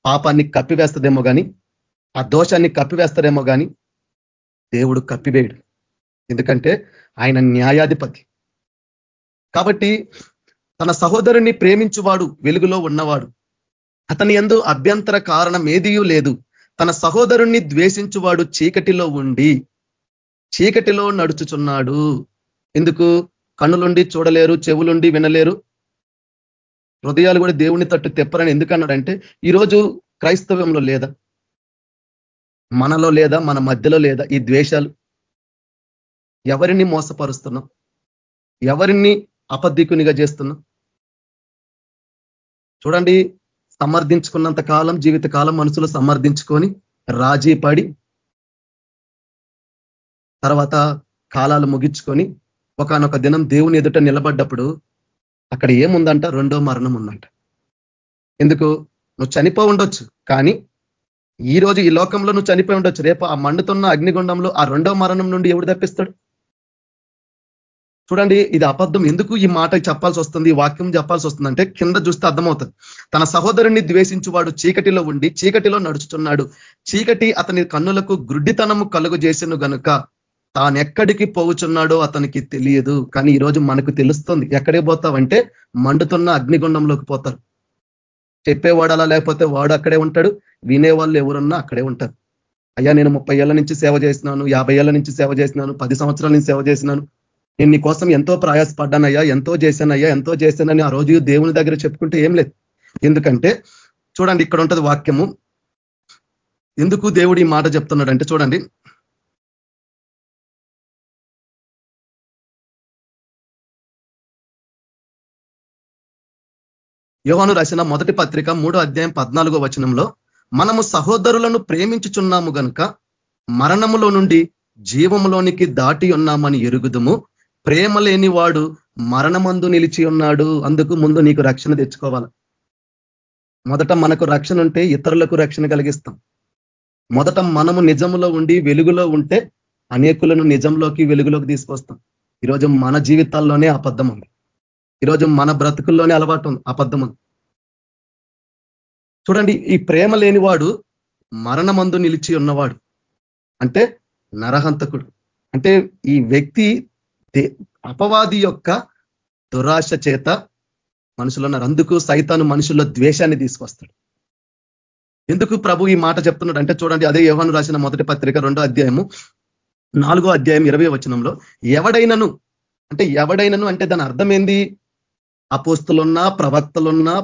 పాపాన్ని కప్పివేస్తదేమో కానీ ఆ దోషాన్ని కప్పివేస్తారేమో కానీ దేవుడు కప్పివేయడు. ఎందుకంటే ఆయన న్యాయాధిపతి. కాబట్టి తన సహోదరుని ప్రేమించువాడు వెలుగులో ఉన్నవాడు. అతని ఎందు అభ్యంతర కారణం ఏదియూ లేదు. తన సహోదరుణ్ణి ద్వేషించువాడు చీకటిలో ఉండి చీకటిలో నడుచుచున్నాడు. ఎందుకు? కన్నులుండి చూడలేరు చెవులుండి వినలేరు. హృదయాలు కూడా దేవుని తట్టు తెప్పరని ఎందుకన్నాడంటే ఈరోజు క్రైస్తవ్యంలో లేదా మనలో లేదా మన మధ్యలో లేదా ఈ ద్వేషాలు ఎవరిని మోసపరుస్తున్నాం? ఎవరిని అపద్ధికునిగా చేస్తున్నాం? చూడండి సమర్థించుకున్నంత కాలం జీవిత కాలం మనసులో సమర్థించుకొని రాజీ పడి తర్వాత కాలాలు ముగించుకొని ఒకనొక దినం దేవుని ఎదుట నిలబడ్డప్పుడు అక్కడ ఏముందంట? రెండో మరణం ఉందంట ఎందుకు? నువ్వు చనిపో ఉండొచ్చు కానీ ఈ రోజు ఈ లోకంలో నువ్వు చనిపోయి ఉండొచ్చు. రేపు ఆ మండుతున్న అగ్నిగుండంలో ఆ రెండో మరణం నుండి ఎవడు తప్పిస్తాడు? చూడండి ఇది అబద్ధం. ఎందుకు ఈ మాట చెప్పాల్సి వస్తుంది? ఈ వాక్యం చెప్పాల్సి వస్తుంది అంటే కింద చూస్తే అర్థమవుతుంది. తన సహోదరుణ్ణి ద్వేషించువాడు చీకటిలో ఉండి చీకటిలో నడుచుతున్నాడు. చీకటి అతని కన్నులకు గుడ్డితనము కలుగు చేసిన గనుక తానెక్కడికి పోవుచున్నాడో అతనికి తెలియదు. కానీ ఈరోజు మనకు తెలుస్తుంది. ఎక్కడికి పోతావంటే మండుతున్న అగ్నిగుండంలోకి పోతారు. చెప్పేవాడు అలా లేకపోతే వాడు అక్కడే ఉంటాడు. వినేవాళ్ళు ఎవరున్నా అక్కడే ఉంటారు. అయ్యా నేను ముప్పై ఏళ్ళ నుంచి సేవ చేసినాను యాభై ఏళ్ళ నుంచి సేవ చేసినాను పది సంవత్సరాల నుంచి సేవ చేసినాను నేను నీ కోసం ఎంతో ప్రయాసపడ్డానయ్యా ఎంతో చేశానయ్యా ఎంతో చేశానని ఆ రోజు దేవుని దగ్గర చెప్పుకుంటే ఏం లేదు. ఎందుకంటే చూడండి ఇక్కడ ఉంటది వాక్యము. ఎందుకు దేవుడు ఈ మాట చెప్తున్నాడంటే చూడండి యోహాను రాసిన మొదటి పత్రిక మూడో అధ్యాయం పద్నాలుగో వచనంలో మనము సహోదరులను ప్రేమించుచున్నాము గనుక మరణములో నుండి జీవములోనికి దాటి ఉన్నామని ఎరుగుదుము. ప్రేమ లేని వాడు మరణమందు నిలిచి ఉన్నాడు. అందుకు ముందు నీకు రక్షణ తెచ్చుకోవాలి. మొదట మనకు రక్షణ ఉంటే ఇతరులకు రక్షణ కలిగిస్తాం. మొదట మనము నిజములో ఉండి వెలుగులో ఉంటే అనేకులను నిజంలోకి వెలుగులోకి తీసుకొస్తాం. ఈరోజు మన జీవితాల్లోనే అబద్ధం ఉంది. ఈరోజు మన బ్రతుకుల్లోనే అలవాటు ఉంది అబద్ధం ఉంది. చూడండి ఈ ప్రేమ లేనివాడు మరణమందు నిలిచి ఉన్నవాడు. అంటే నరహంతకుడు. అంటే ఈ వ్యక్తి అపవాది యొక్క దురాశ చేత మనుషులు అందుకు సైతాను మనుషుల్లో ద్వేషాన్ని తీసుకొస్తాడు. ఎందుకు ప్రభు ఈ మాట చెప్తున్నాడు? అంటే చూడండి అదే యోహాను రాసిన మొదటి పత్రిక రెండో అధ్యాయము నాలుగో అధ్యాయం ఇరవై వచనంలో ఎవడైనను అంటే ఎవడైనను అంటే దాని అర్థం ఏంది? అపోస్తులున్నా ప్రవక్తలున్నా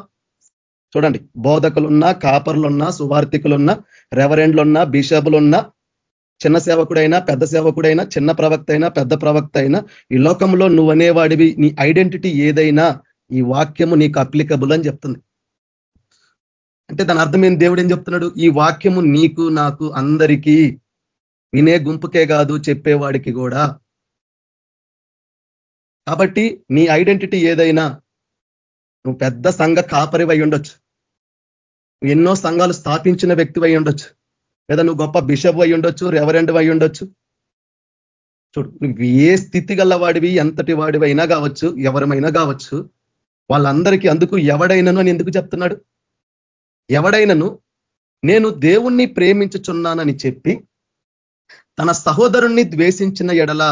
చూడండి బోధకులున్నా కాపర్లున్నా సువార్థికులున్నా రెవరెండ్లున్నా బిషపులున్నా చిన్న సేవకుడైనా పెద్ద సేవకుడైనా చిన్న ప్రవక్త అయినా పెద్ద ప్రవక్త అయినా ఈ లోకంలో నువ్వు అనేవాడివి నీ ఐడెంటిటీ ఏదైనా ఈ వాక్యము నీకు అప్లికబుల్ అని చెప్తుంది. అంటే దాని అర్థం ఏం దేవుడు ఏం చెప్తున్నాడు? ఈ వాక్యము నీకు నాకు అందరికీ వినే గుంపుకే కాదు చెప్పేవాడికి కూడా. కాబట్టి నీ ఐడెంటిటీ ఏదైనా నువ్వు పెద్ద సంఘ కాపరి అయి ఉండొచ్చు ఎన్నో సంఘాలు స్థాపించిన వ్యక్తి అయి ఉండొచ్చు. లేదా నువ్వు గొప్ప బిషప్ అయి ఉండొచ్చు రెవరెండ్ అయి ఉండొచ్చు. చూడు నువ్వు ఏ స్థితి గల వాడివి ఎంతటి వాడివైనా కావచ్చు ఎవరమైనా కావచ్చు వాళ్ళందరికీ అందుకు ఎవడైనను అని ఎందుకు చెప్తున్నాడు? ఎవడైనను నేను దేవుణ్ణి ప్రేమించుచున్నానని చెప్పి తన సహోదరుణ్ణి ద్వేషించిన ఎడల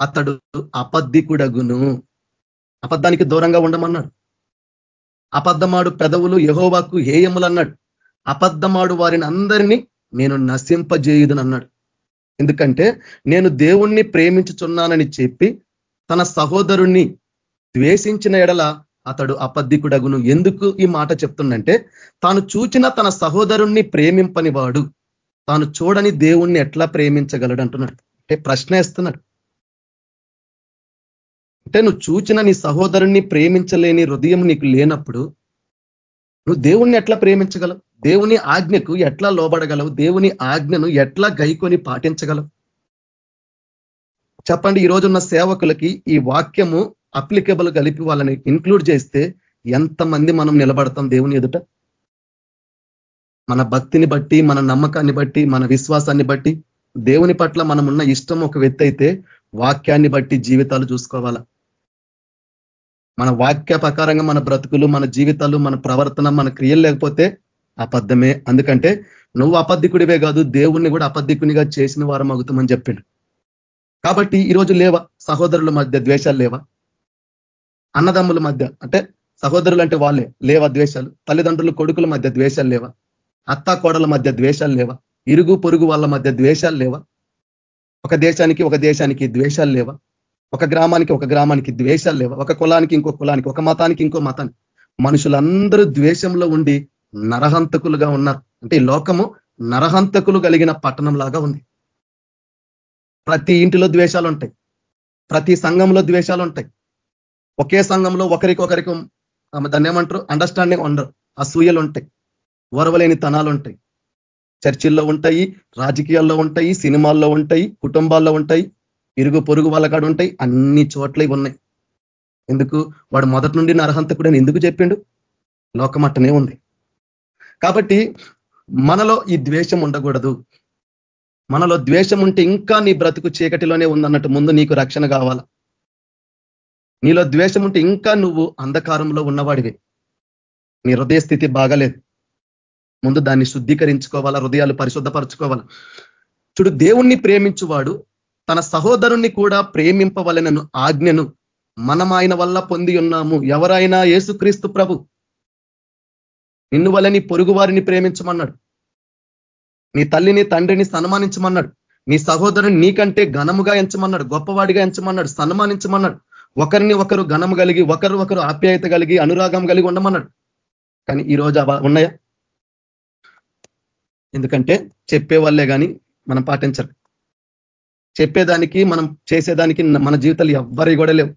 అతడు అబద్ధికుడగును అబద్ధానికి దూరంగా ఉండమన్నాడు. అబద్ధమాడు పెదవులు యహోవాకు హేయములు అన్నాడు అబద్ధమాడు వారిని అందరినీ నేను నశింపజేయుదని అన్నాడు ఎందుకంటే నేను దేవుణ్ణి ప్రేమించుచున్నానని చెప్పి తన సహోదరుణ్ణి ద్వేషించిన ఎడల అతడు అబద్ధికుడగును ఎందుకు ఈ మాట చెప్తుండంటే తాను చూచిన తన సహోదరుణ్ణి ప్రేమింపని వాడు తాను చూడని దేవుణ్ణి ఎట్లా ప్రేమించగలడు అంటున్నాడు అంటే ప్రశ్న ఇస్తున్నాడు అంటే నువ్వు చూచిన నీ సహోదరుణ్ణి ప్రేమించలేని హృదయం నీకు లేనప్పుడు నువ్వు దేవుణ్ణి ఎట్లా ప్రేమించగలవు? దేవుని ఆజ్ఞకు ఎట్లా లోబడగలవు? దేవుని ఆజ్ఞను ఎట్లా గైకొని పాటించగలవు? చెప్పండి ఈ రోజున్న సేవకులకి ఈ వాక్యము అప్లికబుల్ కలిపి వాళ్ళని ఇన్క్లూడ్ చేస్తే ఎంతమంది మనం నిలబడతాం దేవుని ఎదుట? మన భక్తిని బట్టి మన నమ్మకాన్ని బట్టి మన విశ్వాసాన్ని బట్టి దేవుని పట్ల మనం ఉన్న ఇష్టం ఒక వ్యక్తి అయితే వాక్యాన్ని బట్టి జీవితాలు చూసుకోవాలా? మన వాక్య ప్రకారంగా మన బ్రతుకులు మన జీవితాలు మన ప్రవర్తన మన క్రియలు లేకపోతే అబద్ధమే. అందుకంటే నువ్వు అబద్ధికుడివే కాదు దేవుణ్ణి కూడా అబద్ధికునిగా చేసిన వారం అవుతామని చెప్పిండు. కాబట్టి ఈరోజు లేవా? సహోదరుల మధ్య ద్వేషాలు లేవా? అన్నదమ్ముల మధ్య అంటే సహోదరులు అంటే వాళ్ళే లేవా ద్వేషాలు? తల్లిదండ్రులు కొడుకుల మధ్య ద్వేషాలు లేవా? అత్త కోడల మధ్య ద్వేషాలు లేవా? ఇరుగు పొరుగు వాళ్ళ మధ్య ద్వేషాలు లేవా? ఒక దేశానికి ఒక దేశానికి ద్వేషాలు లేవా? ఒక గ్రామానికి ఒక గ్రామానికి ద్వేషాలు లేవు. ఒక కులానికి ఇంకో కులానికి ఒక మతానికి ఇంకో మతానికి. మనుషులందరూ ద్వేషంలో ఉండి నరహంతకులుగా ఉన్నారు. అంటే ఈ లోకము నరహంతకులు కలిగిన పట్టణం లాగా ఉంది. ప్రతి ఇంటిలో ద్వేషాలు ఉంటాయి ప్రతి సంఘంలో ద్వేషాలు ఉంటాయి ఒకే సంఘంలో ఒకరికొకరికి దాన్ని ఏమంటారు? అండర్స్టాండింగ్ ఉండరు. అసూయలు ఉంటాయి ఓరవలేని తనాలు ఉంటాయి చర్చిల్లో ఉంటాయి రాజకీయాల్లో ఉంటాయి సినిమాల్లో ఉంటాయి కుటుంబాల్లో ఉంటాయి ఇరుగు పొరుగు వాళ్ళ కాడ ఉంటాయి అన్ని చోట్ల ఉన్నాయి. ఎందుకు? వాడు మొదటి నుండి నరహంతకుడని ఎందుకు చెప్పిండు? లోకమట్టనే ఉంది. కాబట్టి మనలో ఈ ద్వేషం ఉండకూడదు. మనలో ద్వేషం ఉంటే ఇంకా నీ బ్రతుకు చీకటిలోనే ఉందన్నట్టు ముందు నీకు రక్షణ కావాల? నీలో ద్వేషం ఉంటే ఇంకా నువ్వు అంధకారంలో ఉన్నవాడివి. నీ హృదయ స్థితి బాగలేదు. ముందు దాన్ని శుద్ధీకరించుకోవాలా హృదయాలు పరిశుద్ధపరచుకోవాలా? చూడు దేవుణ్ణి ప్రేమించువాడు తన సహోదరుణ్ణి కూడా ప్రేమింపవలనను ఆజ్ఞను మనం ఆయన వల్ల పొంది ఉన్నాము. ఎవరైనా ఏసుక్రీస్తు ప్రభు నిన్ను వలని పొరుగు వారిని ప్రేమించమన్నాడు. నీ తల్లిని తండ్రిని సన్మానించమన్నాడు. నీ సహోదరుని నీకంటే ఘనముగా ఎంచమన్నాడు. గొప్పవాడిగా ఎంచమన్నాడు. సన్మానించమన్నాడు. ఒకరిని ఒకరు ఘనము కలిగి ఒకరు ఒకరు ఆప్యాయత కలిగి అనురాగం కలిగి ఉండమన్నాడు. కానీ ఈరోజు ఉన్నాయా? ఎందుకంటే చెప్పే వాళ్ళే కానీ మనం పాటించరు. చెప్పేదానికి మనం చేసేదానికి మన జీవితాలు ఎవ్వరి కూడా లేవు.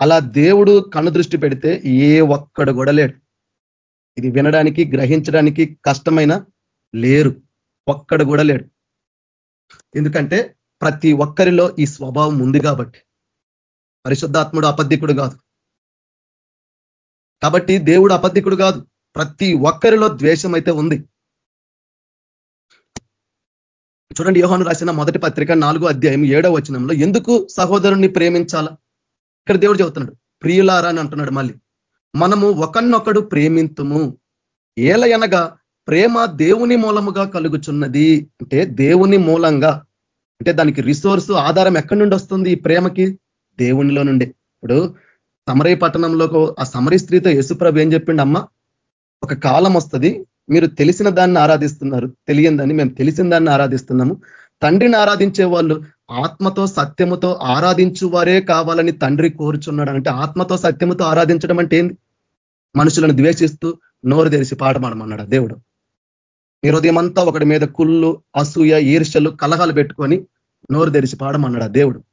అలా దేవుడు కను దృష్టి పెడితే ఏ ఒక్కడు కూడా లేడు. ఇది వినడానికి గ్రహించడానికి కష్టమైన లేరు. ఒక్కడు కూడా లేడు. ఎందుకంటే ప్రతి ఒక్కరిలో ఈ స్వభావం ఉంది కాబట్టి. పరిశుద్ధాత్ముడు అబద్ధికుడు కాదు. కాబట్టి దేవుడు అబద్ధికుడు కాదు. ప్రతి ఒక్కరిలో ద్వేషం అయితే ఉంది. చూడండి యోహాను రాసిన మొదటి పత్రిక నాలుగో అధ్యాయం ఏడో వచనంలో ఎందుకు సహోదరుణ్ణి ప్రేమించాలా? ఇక్కడ దేవుడు చెబుతున్నాడు ప్రియులారా అని అంటున్నాడు మళ్ళీ. మనము ఒకనొకడు ప్రేమింతుము. ఏలయనగా ప్రేమ దేవుని మూలముగా కలుగుచున్నది అంటే దేవుని మూలంగా. అంటే దానికి రిసోర్స్ ఆధారం ఎక్కడి నుండి వస్తుంది ఈ ప్రేమకి? దేవునిలో నుండి. ఇప్పుడు సమరయ పట్టణంలో ఆ సమరీ స్త్రీతో యేసుప్రభు ఏం చెప్పిండు? అమ్మ ఒక కాలం వస్తుంది మీరు తెలిసిన దాన్ని ఆరాధిస్తున్నారు. తెలియందని మేము తెలిసిన దాన్ని ఆరాధిస్తున్నాము. తండ్రిని ఆరాధించే వాళ్ళు ఆత్మతో సత్యముతో ఆరాధించు వారే కావాలని తండ్రి కోరుచున్నాడు. అంటే ఆత్మతో సత్యముతో ఆరాధించడం అంటే ఏంది? మనుషులను ద్వేషిస్తూ నోరు తెరిచి పాడమాడమన్నాడు దేవుడు. ఈ హృదయమంతా ఒకటి మీద కుళ్ళు అసూయ ఈర్షలు కలహాలు పెట్టుకొని నోరు తెరిచి పాడమన్నాడు దేవుడు.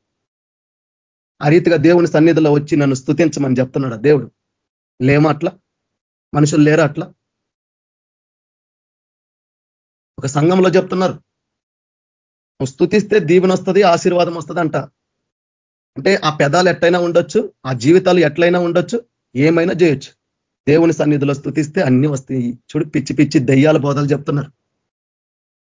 ఆ రీతిగా దేవుని సన్నిధిలో వచ్చి నన్ను స్థుతించమని చెప్తున్నాడు దేవుడు. లేమా అట్లా మనుషులు లేరా అట్లా? ఒక సంఘంలో చెప్తున్నారు. నువ్వు స్థుతిస్తే దీవెన వస్తుంది ఆశీర్వాదం వస్తుంది అంట అంటే ఆ పెదాలు ఎట్లయినా ఉండొచ్చు ఆ జీవితాలు ఎట్లయినా ఉండొచ్చు ఏమైనా చేయొచ్చు. దేవుని సన్నిధిలో స్థుతిస్తే అన్ని వస్తాయి. చూడు పిచ్చి పిచ్చి దయ్యాల బోధలు చెప్తున్నారు.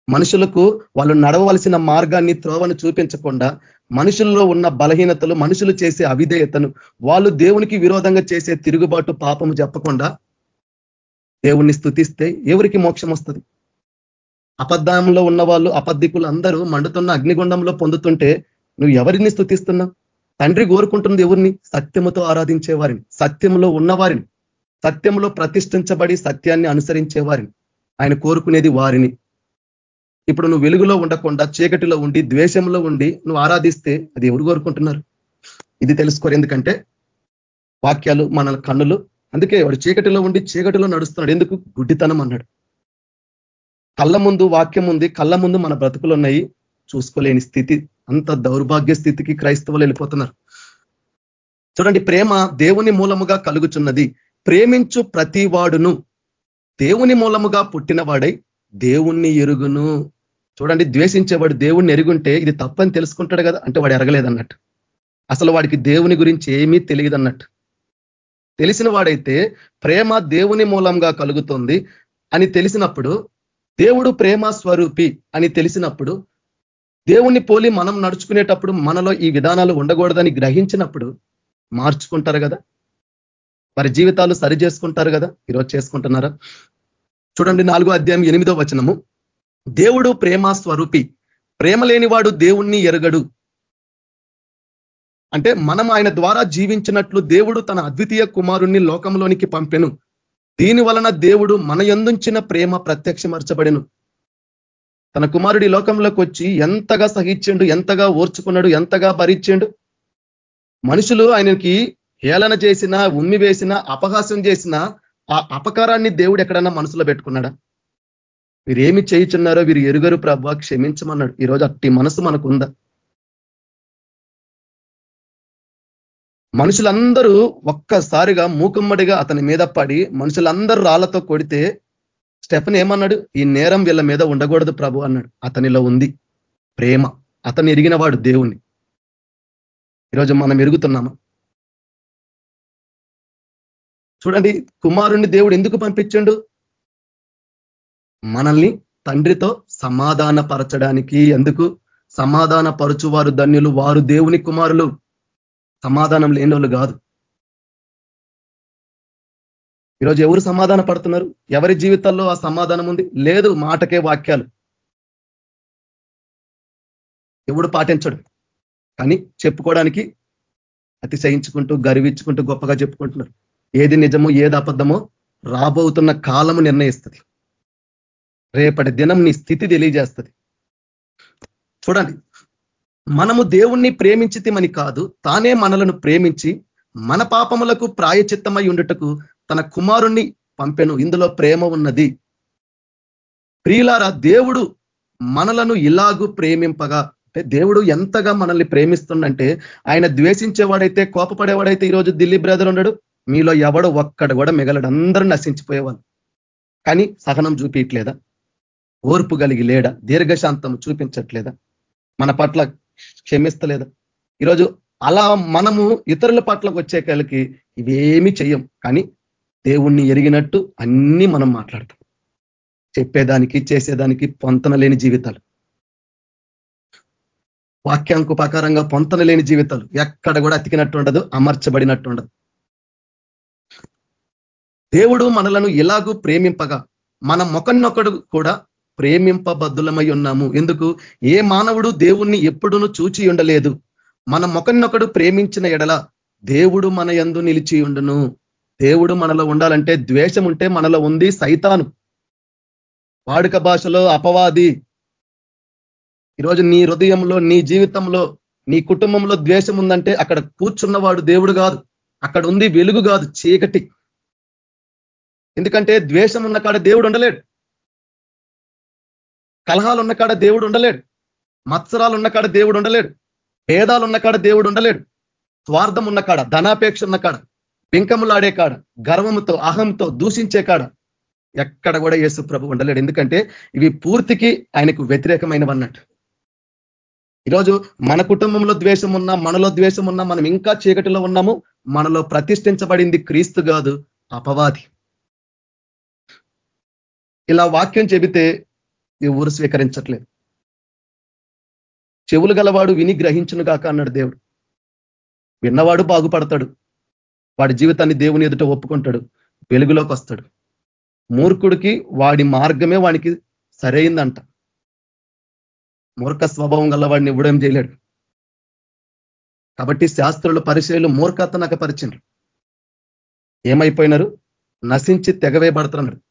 మనుషులకు వాళ్ళు నడవలసిన మార్గాన్ని త్రోవను చూపించకుండా మనుషుల్లో ఉన్న బలహీనతలు మనుషులు చేసే అవిధేయతను వాళ్ళు దేవునికి విరోధంగా చేసే తిరుగుబాటు పాపము చెప్పకుండా దేవుణ్ణి స్థుతిస్తే ఎవరికి మోక్షం వస్తుంది? అబద్ధంలో ఉన్న వాళ్ళు అబద్ధికులు అందరూ మండుతున్న అగ్నిగుండంలో పొందుతుంటే నువ్వు ఎవరిని స్థుతిస్తున్నావు తండ్రి కోరుకుంటుంది ఎవరిని? సత్యముతో ఆరాధించే వారిని సత్యంలో ఉన్నవారిని సత్యంలో ప్రతిష్ఠించబడి సత్యాన్ని అనుసరించే వారిని ఆయన కోరుకునేది వారిని. ఇప్పుడు నువ్వు వెలుగులో ఉండకుండా చీకటిలో ఉండి ద్వేషంలో ఉండి నువ్వు ఆరాధిస్తే అది ఎవరు కోరుకుంటున్నారు? ఇది తెలుసుకోరు. ఎందుకంటే వాక్యాలు మన కన్నులు. అందుకే వాడు చీకటిలో ఉండి చీకటిలో నడుస్తున్నాడు. ఎందుకు? గుడ్డితనం అన్నాడు. కళ్ళ ముందు వాక్యం ఉంది కళ్ళ ముందు మన బ్రతుకులు ఉన్నాయి. చూసుకోలేని స్థితి అంత దౌర్భాగ్య స్థితికి క్రైస్తవులు వెళ్ళిపోతున్నారు. చూడండి ప్రేమ దేవుని మూలముగా కలుగుచున్నది. ప్రేమించు ప్రతి వాడును దేవుని మూలముగా పుట్టిన దేవుణ్ణి ఎరుగును. చూడండి ద్వేషించేవాడు దేవుణ్ణి ఎరుగుంటే ఇది తప్పని తెలుసుకుంటాడు కదా అంటే వాడు ఎరగలేదన్నట్టు. అసలు వాడికి దేవుని గురించి ఏమీ తెలియదు అన్నట్టు తెలిసిన వాడైతే ప్రేమ దేవుని మూలంగా కలుగుతుంది అని తెలిసినప్పుడు దేవుడు ప్రేమ స్వరూపి అని తెలిసినప్పుడు దేవుణ్ణి పోలి మనం నడుచుకునేటప్పుడు మనలో ఈ విధానాలు ఉండకూడదని గ్రహించినప్పుడు మార్చుకుంటారు కదా? వారి జీవితాలు సరి చేసుకుంటారు కదా? ఈరోజు చేసుకుంటున్నారా? చూడండి నాలుగో అధ్యాయం ఎనిమిదో వచనము. దేవుడు ప్రేమ స్వరూపి. ప్రేమ లేనివాడు దేవుణ్ణి ఎరగడు. అంటే మనం ఆయన ద్వారా జీవించినట్లు దేవుడు తన అద్వితీయ కుమారుణ్ణి లోకంలోనికి పంపెను. దీని వలన దేవుడు మన ఎందుంచిన ప్రేమ ప్రత్యక్షమర్చబడెను. తన కుమారుడి లోకంలోకి వచ్చి ఎంతగా సహించిండు ఎంతగా ఓర్చుకున్నాడు ఎంతగా భరించిండు. మనుషులు ఆయనకి హేళన చేసిన ఉమ్మి వేసిన అపహాసం చేసిన ఆ అపకారాన్ని దేవుడు ఎక్కడన్నా మనసులో పెట్టుకున్నాడా? వీరేమి చేయుచున్నారో వీరు ఎరుగరు ప్రభా క్షమించమన్నాడు. ఈరోజు అట్టి మనసు మనకుందా? మనుషులందరూ ఒక్కసారిగా మూకుమ్మడిగా అతని మీద పడి మనుషులందరూ రాళ్ళతో కొడితే స్టెఫన్ ఏమన్నాడు? ఈ నేరం వీళ్ళ మీద ఉండకూడదు ప్రభు అన్నాడు. అతనిలో ఉంది ప్రేమ. అతను ఎరిగిన వాడు దేవుణ్ణి. ఈరోజు మనం ఎరుగుతున్నామా? చూడండి కుమారుణ్ణి దేవుడు ఎందుకు పంపించండు? మనల్ని తండ్రితో సమాధాన పరచడానికి ఎందుకు? సమాధాన పరచువారు ధన్యులు వారు దేవుని కుమారులు. సమాధానం లేని వాళ్ళు కాదు. ఈరోజు ఎవరు సమాధాన పడుతున్నారు? ఎవరి జీవితాల్లో ఆ సమాధానం ఉంది? లేదు మాటకే వాక్యాలు. ఎవడు పాటించడు. కానీ చెప్పుకోవడానికి అతిశయించుకుంటూ గర్వించుకుంటూ గొప్పగా చెప్పుకుంటున్నారు. ఏది నిజమో ఏది అబద్ధమో రాబోతున్న కాలము నిర్ణయిస్తుంది. రేపటి దినం నీ స్థితి తెలియజేస్తుంది. చూడండి మనము దేవుణ్ణి ప్రేమించితిమని కాదు తానే మనలను ప్రేమించి మన పాపములకు ప్రాయచిత్తమై ఉండుటకు తన కుమారుణ్ణి పంపెను. ఇందులో ప్రేమ ఉన్నది. ప్రియులారా దేవుడు మనలను ఇలాగూ ప్రేమింపగా అంటే దేవుడు ఎంతగా మనల్ని ప్రేమిస్తుండంటే ఆయన ద్వేషించేవాడైతే కోపపడేవాడైతే ఈరోజు ఢిల్లీ బ్రదర్ ఉండడు. మీలో ఎవడు ఒక్కడ కూడా మిగలడు. అందరూ నశించిపోయేవాళ్ళు. కానీ సహనం చూపించట్లేదా ఓర్పు కలిగి లేడా? దీర్ఘశాంతం చూపించట్లేదా? మన పట్ల క్షమిస్తలేదు. ఈరోజు అలా మనము ఇతరుల పట్లకు వచ్చే కలికి ఇవేమి చెయ్యం. కానీ దేవుణ్ణి ఎరిగినట్టు అన్నీ మనం మాట్లాడతాం. చెప్పేదానికి చేసేదానికి పొంతన లేని జీవితాలు. వాక్యాంకు ప్రకారంగా పొంతన లేని జీవితాలు ఎక్కడ కూడా అతికినట్టు ఉండదు అమర్చబడినట్టు ఉండదు. దేవుడు మనలను ఎలాగూ ప్రేమింపగా మన మొకన్నొకడు కూడా ప్రేమింపబద్ధులమై ఉన్నాము. ఎందుకు? ఏ మానవుడు దేవుణ్ణి ఎప్పుడునూ చూచి ఉండలేదు. మన ఒకరినొకడు ప్రేమించిన ఎడల దేవుడు మన ఎందు నిలిచి ఉండును. దేవుడు మనలో ఉండాలంటే ద్వేషం ఉంటే మనలో ఉంది సైతాను. వాడుక భాషలో అపవాది. ఈరోజు నీ హృదయంలో నీ జీవితంలో నీ కుటుంబంలో ద్వేషం ఉందంటే అక్కడ కూర్చున్నవాడు దేవుడు కాదు. అక్కడ ఉంది వెలుగు కాదు చీకటి. ఎందుకంటే ద్వేషం ఉన్న కాడ దేవుడు ఉండలేడు. కలహాలు ఉన్న కాడ దేవుడు ఉండలేడు. మత్సరాలు ఉన్న కాడ దేవుడు ఉండలేడు. భేదాలు ఉన్న కాడ దేవుడు ఉండలేడు. స్వార్థం ఉన్న కాడ ధనాపేక్ష ఉన్న కాడ పెంకములాడే కాడ గర్వంతో అహంతో దూషించే కాడ ఎక్కడ కూడా యేసు ప్రభు ఉండలేడు. ఎందుకంటే ఇవి పూర్తికి ఆయనకు వ్యతిరేకమైనవన్నట్టు. ఈరోజు మన కుటుంబంలో ద్వేషం ఉన్నా మనలో ద్వేషం ఉన్నా మనం ఇంకా చీకటిలో ఉన్నాము. మనలో ప్రతిష్ఠించబడింది క్రీస్తు కాదు అపవాది. ఇలా వాక్యం చెబితే ఎవరు స్వీకరించట్లేదు. చెవులు గలవాడు విని గ్రహించును కాక అన్నాడు దేవుడు. విన్నవాడు బాగుపడతాడు. వాడి జీవితాన్ని దేవుని ఎదుట ఒప్పుకుంటాడు. వెలుగులోకి వస్తాడు. మూర్ఖుడికి వాడి మార్గమే వానికి సరైందంట. మూర్ఖ స్వభావం గల వాడిని ఇవ్వడం చేయలేడు. కాబట్టి శాస్త్రులు పరిచయలు నాకు పరిచిండ్రు ఏమైపోయినారు? నశించి తెగవేయబడుతున్నాడు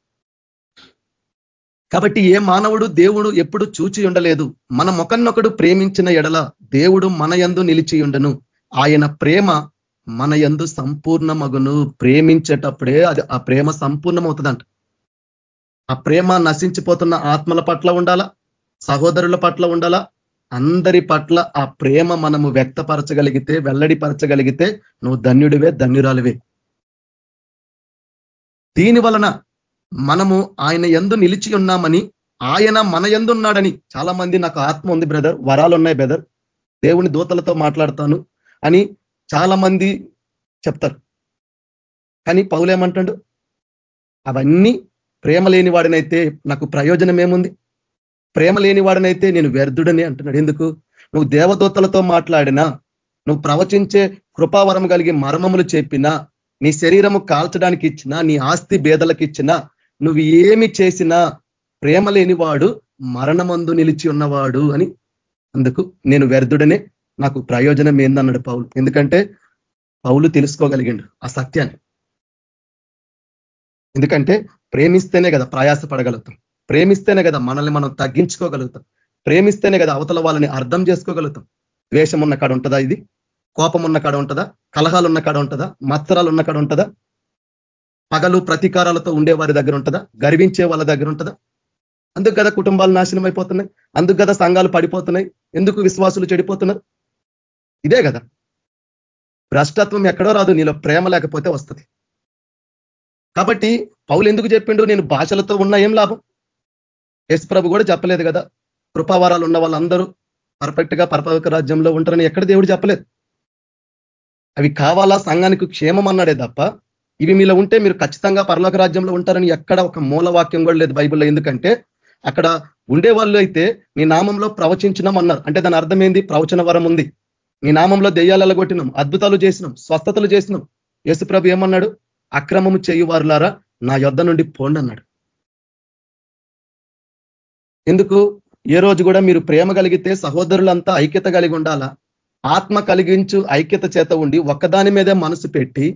కాబట్టి ఏ మానవుడు దేవుడు ఎప్పుడు చూచి ఉండలేదు. మన మొకన్నొకడు ప్రేమించిన ఎడల దేవుడు మన యందు నిలిచి ఉండను. ఆయన ప్రేమ మన యందు సంపూర్ణ మగును ప్రేమించేటప్పుడే అది ఆ ప్రేమ సంపూర్ణమవుతుందంట. ఆ ప్రేమ నశించిపోతున్న ఆత్మల పట్ల ఉండాలా? సహోదరుల పట్ల ఉండాలా? అందరి పట్ల ఆ ప్రేమ మనము వ్యక్తపరచగలిగితే వెల్లడిపరచగలిగితే నువ్వు ధన్యుడివే ధన్యురాలివే. దీని వలన మనము ఆయన ఎందు నిలిచి ఉన్నామని ఆయన మన ఎందున్నాడని చాలా మంది నాకు ఆత్మ ఉంది బ్రదర్ వరాలు ఉన్నాయి బ్రదర్ దేవుని దూతలతో మాట్లాడతాను అని చాలా మంది చెప్తారు. కానీ పౌలేమంటాడు అవన్నీ ప్రేమ లేని వాడినైతే నాకు ప్రయోజనం ఏముంది? ప్రేమ లేని వాడినైతే నేను వ్యర్థుడని అంటున్నాడు. ఎందుకు? నువ్వు దేవదూతలతో మాట్లాడినా నువ్వు ప్రవచించే కృపావరం కలిగి మర్మములు చెప్పినా నీ శరీరము కాల్చడానికి ఇచ్చినా నీ ఆస్తి బేదలకు ఇచ్చినా నువ్వు ఏమి చేసినా ప్రేమ లేనివాడు మరణమందు నిలిచి ఉన్నవాడు అని అందుకు నేను వ్యర్థుడనే. నాకు ప్రయోజనం ఏందన్నాడు పౌలు. ఎందుకంటే పౌలు తెలుసుకోగలిగిండు ఆ సత్యాన్ని. ఎందుకంటే ప్రేమిస్తేనే కదా ప్రయాస పడగలుగుతాం. ప్రేమిస్తేనే కదా మనల్ని మనం తగ్గించుకోగలుగుతాం. ప్రేమిస్తేనే కదా అవతల వాళ్ళని అర్థం చేసుకోగలుగుతాం. ద్వేషం ఉన్న కాడ ఉంటుందా ఇది? కోపం ఉన్న కాడ ఉంటుందా? కలహాలు ఉన్న కాడ ఉంటుందా? మత్సరాలు ఉన్న కాడ ఉంటుందా? పగలు ప్రతీకారాలతో ఉండే వారి దగ్గర ఉంటుందా? గర్వించే వాళ్ళ దగ్గర ఉంటుందా? అందుకు కదా కుటుంబాలు నాశనం అయిపోతున్నాయి? అందుకు కదా సంఘాలు పడిపోతున్నాయి? ఎందుకు విశ్వాసులు చెడిపోతున్నారు? ఇదే కదా. భ్రష్టత్వం ఎక్కడో రాదు నీలో ప్రేమ లేకపోతే వస్తుంది. కాబట్టి పౌలు ఎందుకు చెప్పిండు? నేను భాషలతో ఉన్నా ఏం లాభం? యేసు ప్రభు కూడా చెప్పలేదు కదా. కృపావారాలు ఉన్న వాళ్ళందరూ పర్ఫెక్ట్గా పరపక రాజ్యంలో ఉంటారని ఎక్కడ దేవుడు చెప్పలేదు? అవి కావాలా? సంఘానికి క్షేమం అన్నాడే తప్ప ఇవి మీలో ఉంటే మీరు ఖచ్చితంగా పరలోక రాజ్యంలో ఉంటారని ఎక్కడ ఒక మూల వాక్యం కూడా లేదు బైబిల్లో. ఎందుకంటే అక్కడ ఉండే వాళ్ళు అయితే నీ నామంలో ప్రవచించినాం అన్నారు. అంటే దాని అర్థం ఏంది? ప్రవచన వరం ఉంది. నీ నామంలో దెయ్యాలలో కొట్టినాం అద్భుతాలు చేసినాం స్వస్థతలు చేసినాం. యేసుప్రభు ఏమన్నాడు? అక్రమము చేయువారులారా నా యొద్ధ నుండి పోండి అన్నాడు. ఎందుకు? ఏ రోజు కూడా మీరు ప్రేమ కలిగితే సహోదరులంతా ఐక్యత కలిగి ఉండాలా? ఆత్మ కలిగించు ఐక్యత చేత ఉండి ఒక్కదాని మీదే మనసు పెట్టి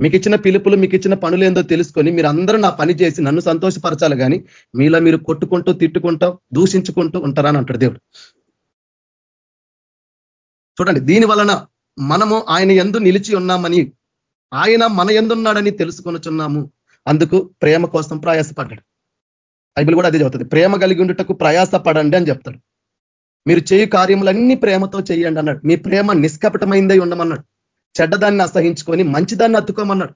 మీకు ఇచ్చిన పిలుపులు మీకు ఇచ్చిన పనులు ఏందో తెలుసుకొని మీరు అందరూ నా పని చేసి నన్ను సంతోషపరచాలి కానీ మీలో మీరు కొట్టుకుంటూ తిట్టుకుంటూ దూషించుకుంటూ ఉంటారని అంటాడు దేవుడు. చూడండి దీని వలన మనము ఆయన ఎందు నిలిచి ఉన్నామని ఆయన మన ఎందున్నాడని తెలుసుకొనుచున్నాము. అందుకు ప్రేమ కోసం ప్రయాసపడ్డాడు. బైబిల్ కూడా అదే చెబుతుంది. ప్రేమ కలిగి ఉండుటకు ప్రయాసపడండి అని చెప్తాడు. మీరు చేయు కార్యములన్నీ ప్రేమతో చేయండి అన్నాడు. మీ ప్రేమ నిష్కపటమైందై ఉండమన్నాడు. చెడ్డదాన్ని అసహించుకొని మంచిదాన్ని అత్తుకోమన్నాడు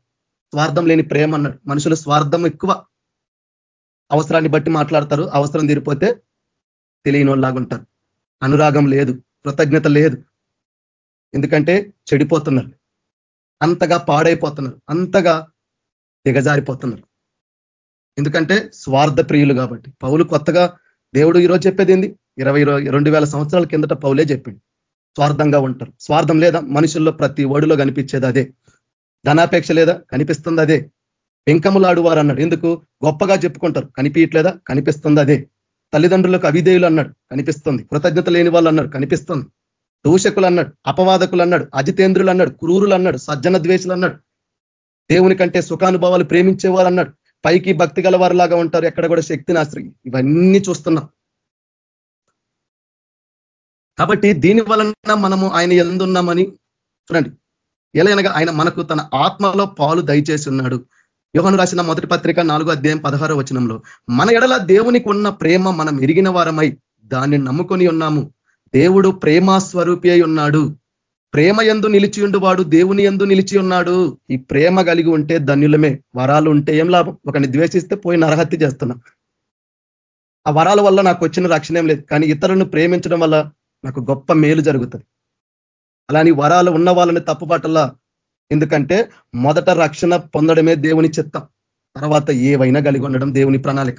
స్వార్థం లేని ప్రేమ అన్నాడు. మనుషులు స్వార్థం ఎక్కువ. అవసరాన్ని బట్టి మాట్లాడతారు. అవసరం తీరిపోతే తెలియని వాళ్ళలాగుంటారు అనురాగం లేదు. కృతజ్ఞత లేదు. ఎందుకంటే చెడిపోతున్నారు. అంతగా పాడైపోతున్నారు. అంతగా దిగజారిపోతున్నారు. ఎందుకంటే స్వార్థ ప్రియులు కాబట్టి. పౌలు కొత్తగా దేవుడు ఈరోజు చెప్పేది ఏంది? ఇరవై రెండు వేల సంవత్సరాల కిందట పౌలే చెప్పింది స్వార్థంగా ఉంటారు. స్వార్థం లేదా మనుషుల్లో ప్రతి ఓడిలో కనిపించేది అదే. ధనాపేక్ష లేదా కనిపిస్తుంది అదే. పెంకములాడువారు అన్నాడు. ఎందుకు? గొప్పగా చెప్పుకుంటారు. కనిపించట్లేదా? కనిపిస్తుంది అదే. తల్లిదండ్రులకు అవిధేయులు అన్నాడు. కనిపిస్తుంది. కృతజ్ఞత లేని వాళ్ళు అన్నాడు. కనిపిస్తుంది. దూషకులు అన్నాడు. అపవాదకులు అన్నాడు. అజితేంద్రులు అన్నాడు. క్రూరులు అన్నాడు. సజ్జన ద్వేషులు అన్నాడు. దేవుని కంటే సుఖానుభవాలు ప్రేమించేవారు అన్నాడు. పైకి భక్తి గలవారిలాగా ఉంటారు. ఎక్కడ కూడా శక్తిని ఆశ్రయి ఇవన్నీ చూస్తున్నాం. కాబట్టి దీని వలన మనము ఆయన ఎందున్నామని చూడండి. ఎలాగనగా ఆయన మనకు తన ఆత్మలో పాలు దయచేసి ఉన్నాడు యోహను రాసిన మొదటి పత్రిక నాలుగో అధ్యాయం పదహారో వచనంలో మన ఎడల దేవునికి ఉన్న ప్రేమ మనం ఎరిగిన వారమై దాన్ని నమ్ముకొని ఉన్నాము. దేవుడు ప్రేమాస్వరూపి అయి ఉన్నాడు. ప్రేమ ఎందు నిలిచి వాడు దేవుని ఎందు నిలిచి ఉన్నాడు. ఈ ప్రేమ కలిగి ఉంటే ధన్యులమే. వరాలు ఉంటే ఏం లాభం? ఒకని ద్వేషిస్తే పోయి నరహత్య చేస్తున్నాం. ఆ వరాల వల్ల నాకు వచ్చిన రక్షణ ఏం లేదు. కానీ ఇతరులను ప్రేమించడం వల్ల నాకు గొప్ప మేలు జరుగుతుంది. అలాని వరాలు ఉన్న వాళ్ళని తప్పుబాటల్లా ఎందుకంటే మొదట రక్షణ పొందడమే దేవుని చిత్తం. తర్వాత ఏవైనా కలిగి ఉండడం దేవుని ప్రణాళిక.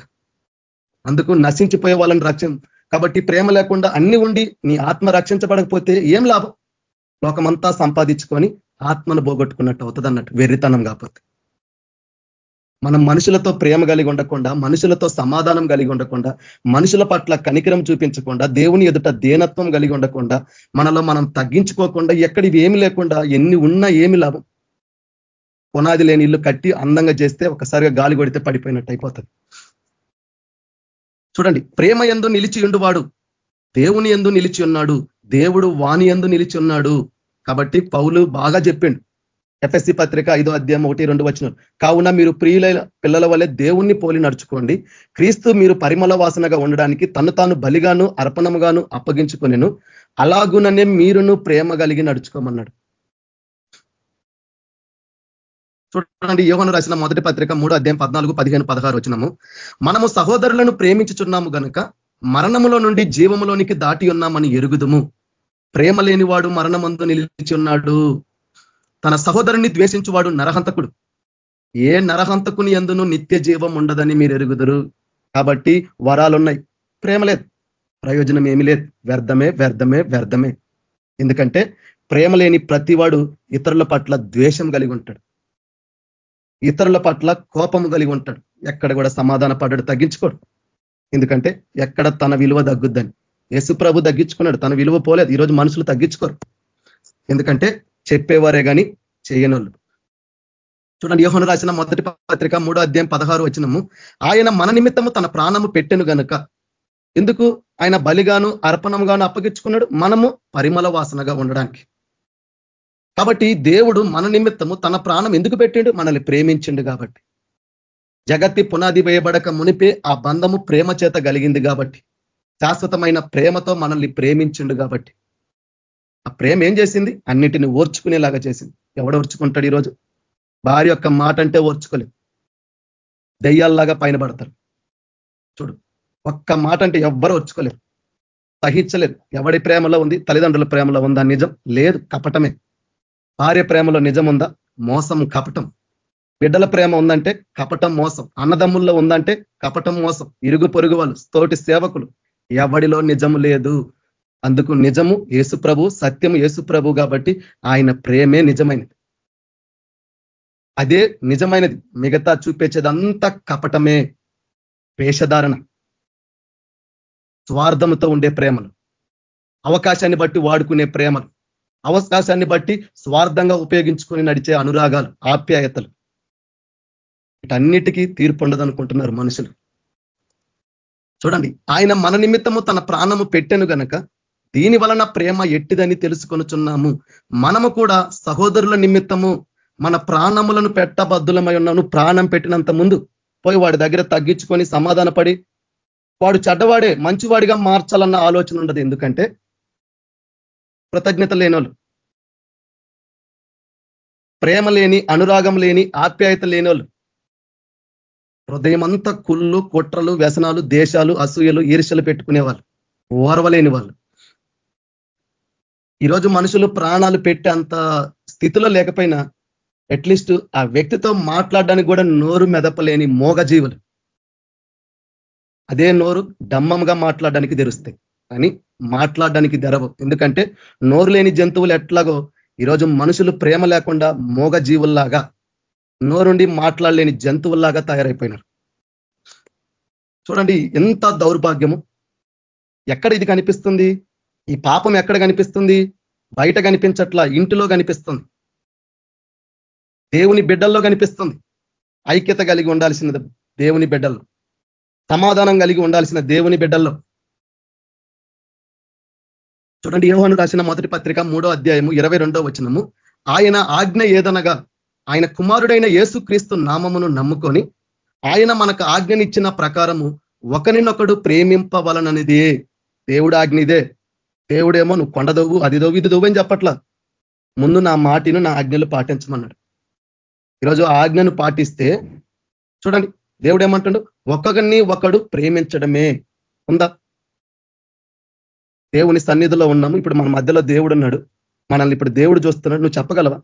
అందుకు నశించిపోయే వాళ్ళని రక్షణ కాబట్టి ప్రేమ లేకుండా అన్ని ఉండి నీ ఆత్మ రక్షించబడకపోతే ఏం లాభం? లోకమంతా సంపాదించుకొని ఆత్మను పోగొట్టుకున్నట్టు అవుతుంది అన్నట్టు వెర్రితనం కాకపోతే మనం మనుషులతో ప్రేమ కలిగి ఉండకుండా మనుషులతో సమాధానం కలిగి ఉండకుండా మనుషుల పట్ల కనికరం చూపించకుండా దేవుని ఎదుట దేనత్వం కలిగి ఉండకుండా మనలో మనం తగ్గించుకోకుండా ఎక్కడివి ఏమి లేకుండా ఎన్ని ఉన్నా ఏమి లాభం. పునాది లేని ఇల్లు కట్టి అందంగా చేస్తే ఒకసారిగా గాలి కొడితే పడిపోయినట్టు అయిపోతుంది. చూడండి ప్రేమ ఎందు నిలిచి ఉండువాడు దేవుని ఎందు నిలిచి ఉన్నాడు దేవుడు వాణి ఎందు నిలిచి ఉన్నాడు. కాబట్టి పౌలు బాగా చెప్పిండు ఎఫ్ఎస్సి పత్రిక ఐదో అధ్యాయం ఒకటి రెండు వచ్చిన కావున మీరు ప్రియుల పిల్లల వల్లే దేవుణ్ణి పోలి నడుచుకోండి. క్రీస్తు మీరు పరిమళ వాసనగా ఉండడానికి తను తాను బలిగాను అర్పణముగాను అప్పగించుకునేను. అలాగుననే మీరును ప్రేమ కలిగి నడుచుకోమన్నాడు. చూడండి యోగను రాసిన మొదటి పత్రిక మూడు అధ్యాయం పద్నాలుగు పదిహేను పదహారు వచ్చినము మనము సహోదరులను ప్రేమించుచున్నాము గనుక మరణములో నుండి జీవములోనికి దాటి ఉన్నామని ఎరుగుదుము. ప్రేమ లేనివాడు మరణమందు నిలిచి ఉన్నాడు. తన సహోదరుని ద్వేషించువాడు నరహంతకుడు. ఏ నరహంతకుని ఎందును నిత్య జీవం ఉండదని మీరు ఎరుగుదురు కాబట్టి వరాలున్నాయి. ప్రేమ లేదు. ప్రయోజనం ఏమి లేదు. వ్యర్థమే వ్యర్థమే వ్యర్థమే. ఎందుకంటే ప్రేమ లేని ప్రతివాడు ఇతరుల పట్ల ద్వేషం కలిగి ఉంటాడు. ఇతరుల పట్ల కోపము కలిగి ఉంటాడు. ఎక్కడ కూడా సమాధాన పడ్డాడు తగ్గించుకోడు. ఎందుకంటే ఎక్కడ తన విలువ తగ్గుద్దని. యేసు ప్రభు తగ్గించుకున్నాడు. తన విలువ పోలేదు. ఈరోజు మనుషులు తగ్గించుకోరు. ఎందుకంటే చెప్పేవారే కానీ చేయనోళ్ళు. చూడండి యోహను రాసిన మొదటి పత్రిక మూడో అధ్యాయం పదహారు వచ్చినము ఆయన మన నిమిత్తము తన ప్రాణము పెట్టెను గనుక ఎందుకు? ఆయన బలిగాను అర్పణంగాను అప్పగించుకున్నాడు. మనము పరిమళ వాసనగా ఉండడానికి. కాబట్టి దేవుడు మన నిమిత్తము తన ప్రాణం ఎందుకు పెట్టిండు? మనల్ని ప్రేమించిండు కాబట్టి. జగత్తి పునాది వేయబడక మునిపే ఆ బంధము ప్రేమ చేత కలిగింది కాబట్టి. శాశ్వతమైన ప్రేమతో మనల్ని ప్రేమించిండు కాబట్టి. ఆ ప్రేమ ఏం చేసింది? అన్నిటిని ఓర్చుకునేలాగా చేసింది. ఎవడు ఓర్చుకుంటాడు ఈరోజు? భార్య యొక్క మాట అంటే ఓర్చుకోలేదు. దయ్యాల్లాగా పైన పడతారు. చూడు ఒక్క మాట అంటే ఎవ్వరు ఓర్చుకోలేరు సహించలేదు. ఎవడి ప్రేమలో ఉంది? తల్లిదండ్రుల ప్రేమలో ఉందా? నిజం లేదు. కపటమే. భార్య ప్రేమలో నిజం ఉందా? మోసం కపటం. బిడ్డల ప్రేమ ఉందంటే కపటం మోసం. అన్నదమ్ముల్లో ఉందంటే కపటం మోసం. ఇరుగు పొరుగు వాళ్ళు తోటి సేవకులు. ఎవడిలో నిజము లేదు. అందుకు నిజము ఏసుప్రభు సత్యము ఏసుప్రభు కాబట్టి ఆయన ప్రేమే నిజమైనది. అదే నిజమైనది. మిగతా చూపించేదంతా కపటమే వేషధారణ. స్వార్థముతో ఉండే ప్రేమలు. అవకాశాన్ని బట్టి వాడుకునే ప్రేమలు. అవకాశాన్ని బట్టి స్వార్థంగా ఉపయోగించుకొని నడిచే అనురాగాలు ఆప్యాయతలు. వీటన్నిటికీ తీర్పు ఉండదనుకుంటున్నారు మనుషులు. చూడండి ఆయన మన నిమిత్తము తన ప్రాణము పెట్టెను గనక దీని వలన ప్రేమ ఎట్టిదని తెలుసుకొనుచున్నాము. మనము కూడా సహోదరుల నిమిత్తము మన ప్రాణములను పెట్టబద్దులమై ఉన్నాను ప్రాణం పెట్టినంత ముందు పోయి వాడి దగ్గర తగ్గించుకొని సమాధాన వాడు చెడ్డవాడే మంచివాడిగా మార్చాలన్న ఆలోచన ఉండదు. ఎందుకంటే కృతజ్ఞత లేనోళ్ళు ప్రేమ లేని అనురాగం లేని ఆప్యాయత లేనోళ్ళు హృదయమంతా కుళ్ళు కుట్రలు వ్యసనాలు దేశాలు అసూయలు ఈర్షలు పెట్టుకునేవాళ్ళు ఓర్వలేని వాళ్ళు. ఈరోజు మనుషులు ప్రాణాలు పెట్టే అంత స్థితిలో లేకపోయినా అట్లీస్ట్ ఆ వ్యక్తితో మాట్లాడడానికి కూడా నోరు మెదపలేని మోగజీవులు. అదే నోరు డమ్మంగా మాట్లాడడానికి తెరుస్తాయి. కానీ మాట్లాడడానికి తెరవు. ఎందుకంటే నోరు లేని జంతువులు ఎట్లాగో ఈరోజు మనుషులు ప్రేమ లేకుండా మోగ జీవుల్లాగా నోరుండి మాట్లాడలేని జంతువుల్లాగా తయారైపోయినారు. చూడండి ఎంత దౌర్భాగ్యము. ఎక్కడ ఇది కనిపిస్తుంది? ఈ పాపం ఎక్కడ కనిపిస్తుంది? బయట కనిపించట్లా ఇంటిలో కనిపిస్తుంది. దేవుని బిడ్డల్లో కనిపిస్తుంది. ఐక్యత కలిగి ఉండాల్సిన దేవుని బిడ్డల్లో. సమాధానం కలిగి ఉండాల్సిన దేవుని బిడ్డల్లో. చూడండి యోహను రాసిన మొదటి పత్రిక మూడో అధ్యాయము ఇరవై రెండో వచనము. ఆయన ఆజ్ఞ ఏదనగా ఆయన కుమారుడైన యేసుక్రీస్తు నామమును నమ్ముకొని ఆయన మనకు ఆజ్ఞనిచ్చిన ప్రకారము ఒకరినొకడు ప్రేమింపవలననిదే. దేవుడు ఆజ్ఞ ఇదే. దేవుడేమో నువ్వు కొండదోవు అది దవ్వు ఇది దవ్వు అని చెప్పట్లా. ముందు నా మాటిను నా ఆజ్ఞలు పాటించమన్నాడు. ఈరోజు ఆజ్ఞను పాటిస్తే చూడండి దేవుడు ఏమంటాడు ఒకరిని ఒకడు ప్రేమించడమే. ఉందా? దేవుని సన్నిధిలో ఉన్నాము ఇప్పుడు మన మధ్యలో దేవుడు ఉన్నాడు. మనల్ని ఇప్పుడు దేవుడు చూస్తున్నాడు నువ్వు చెప్పగలవా?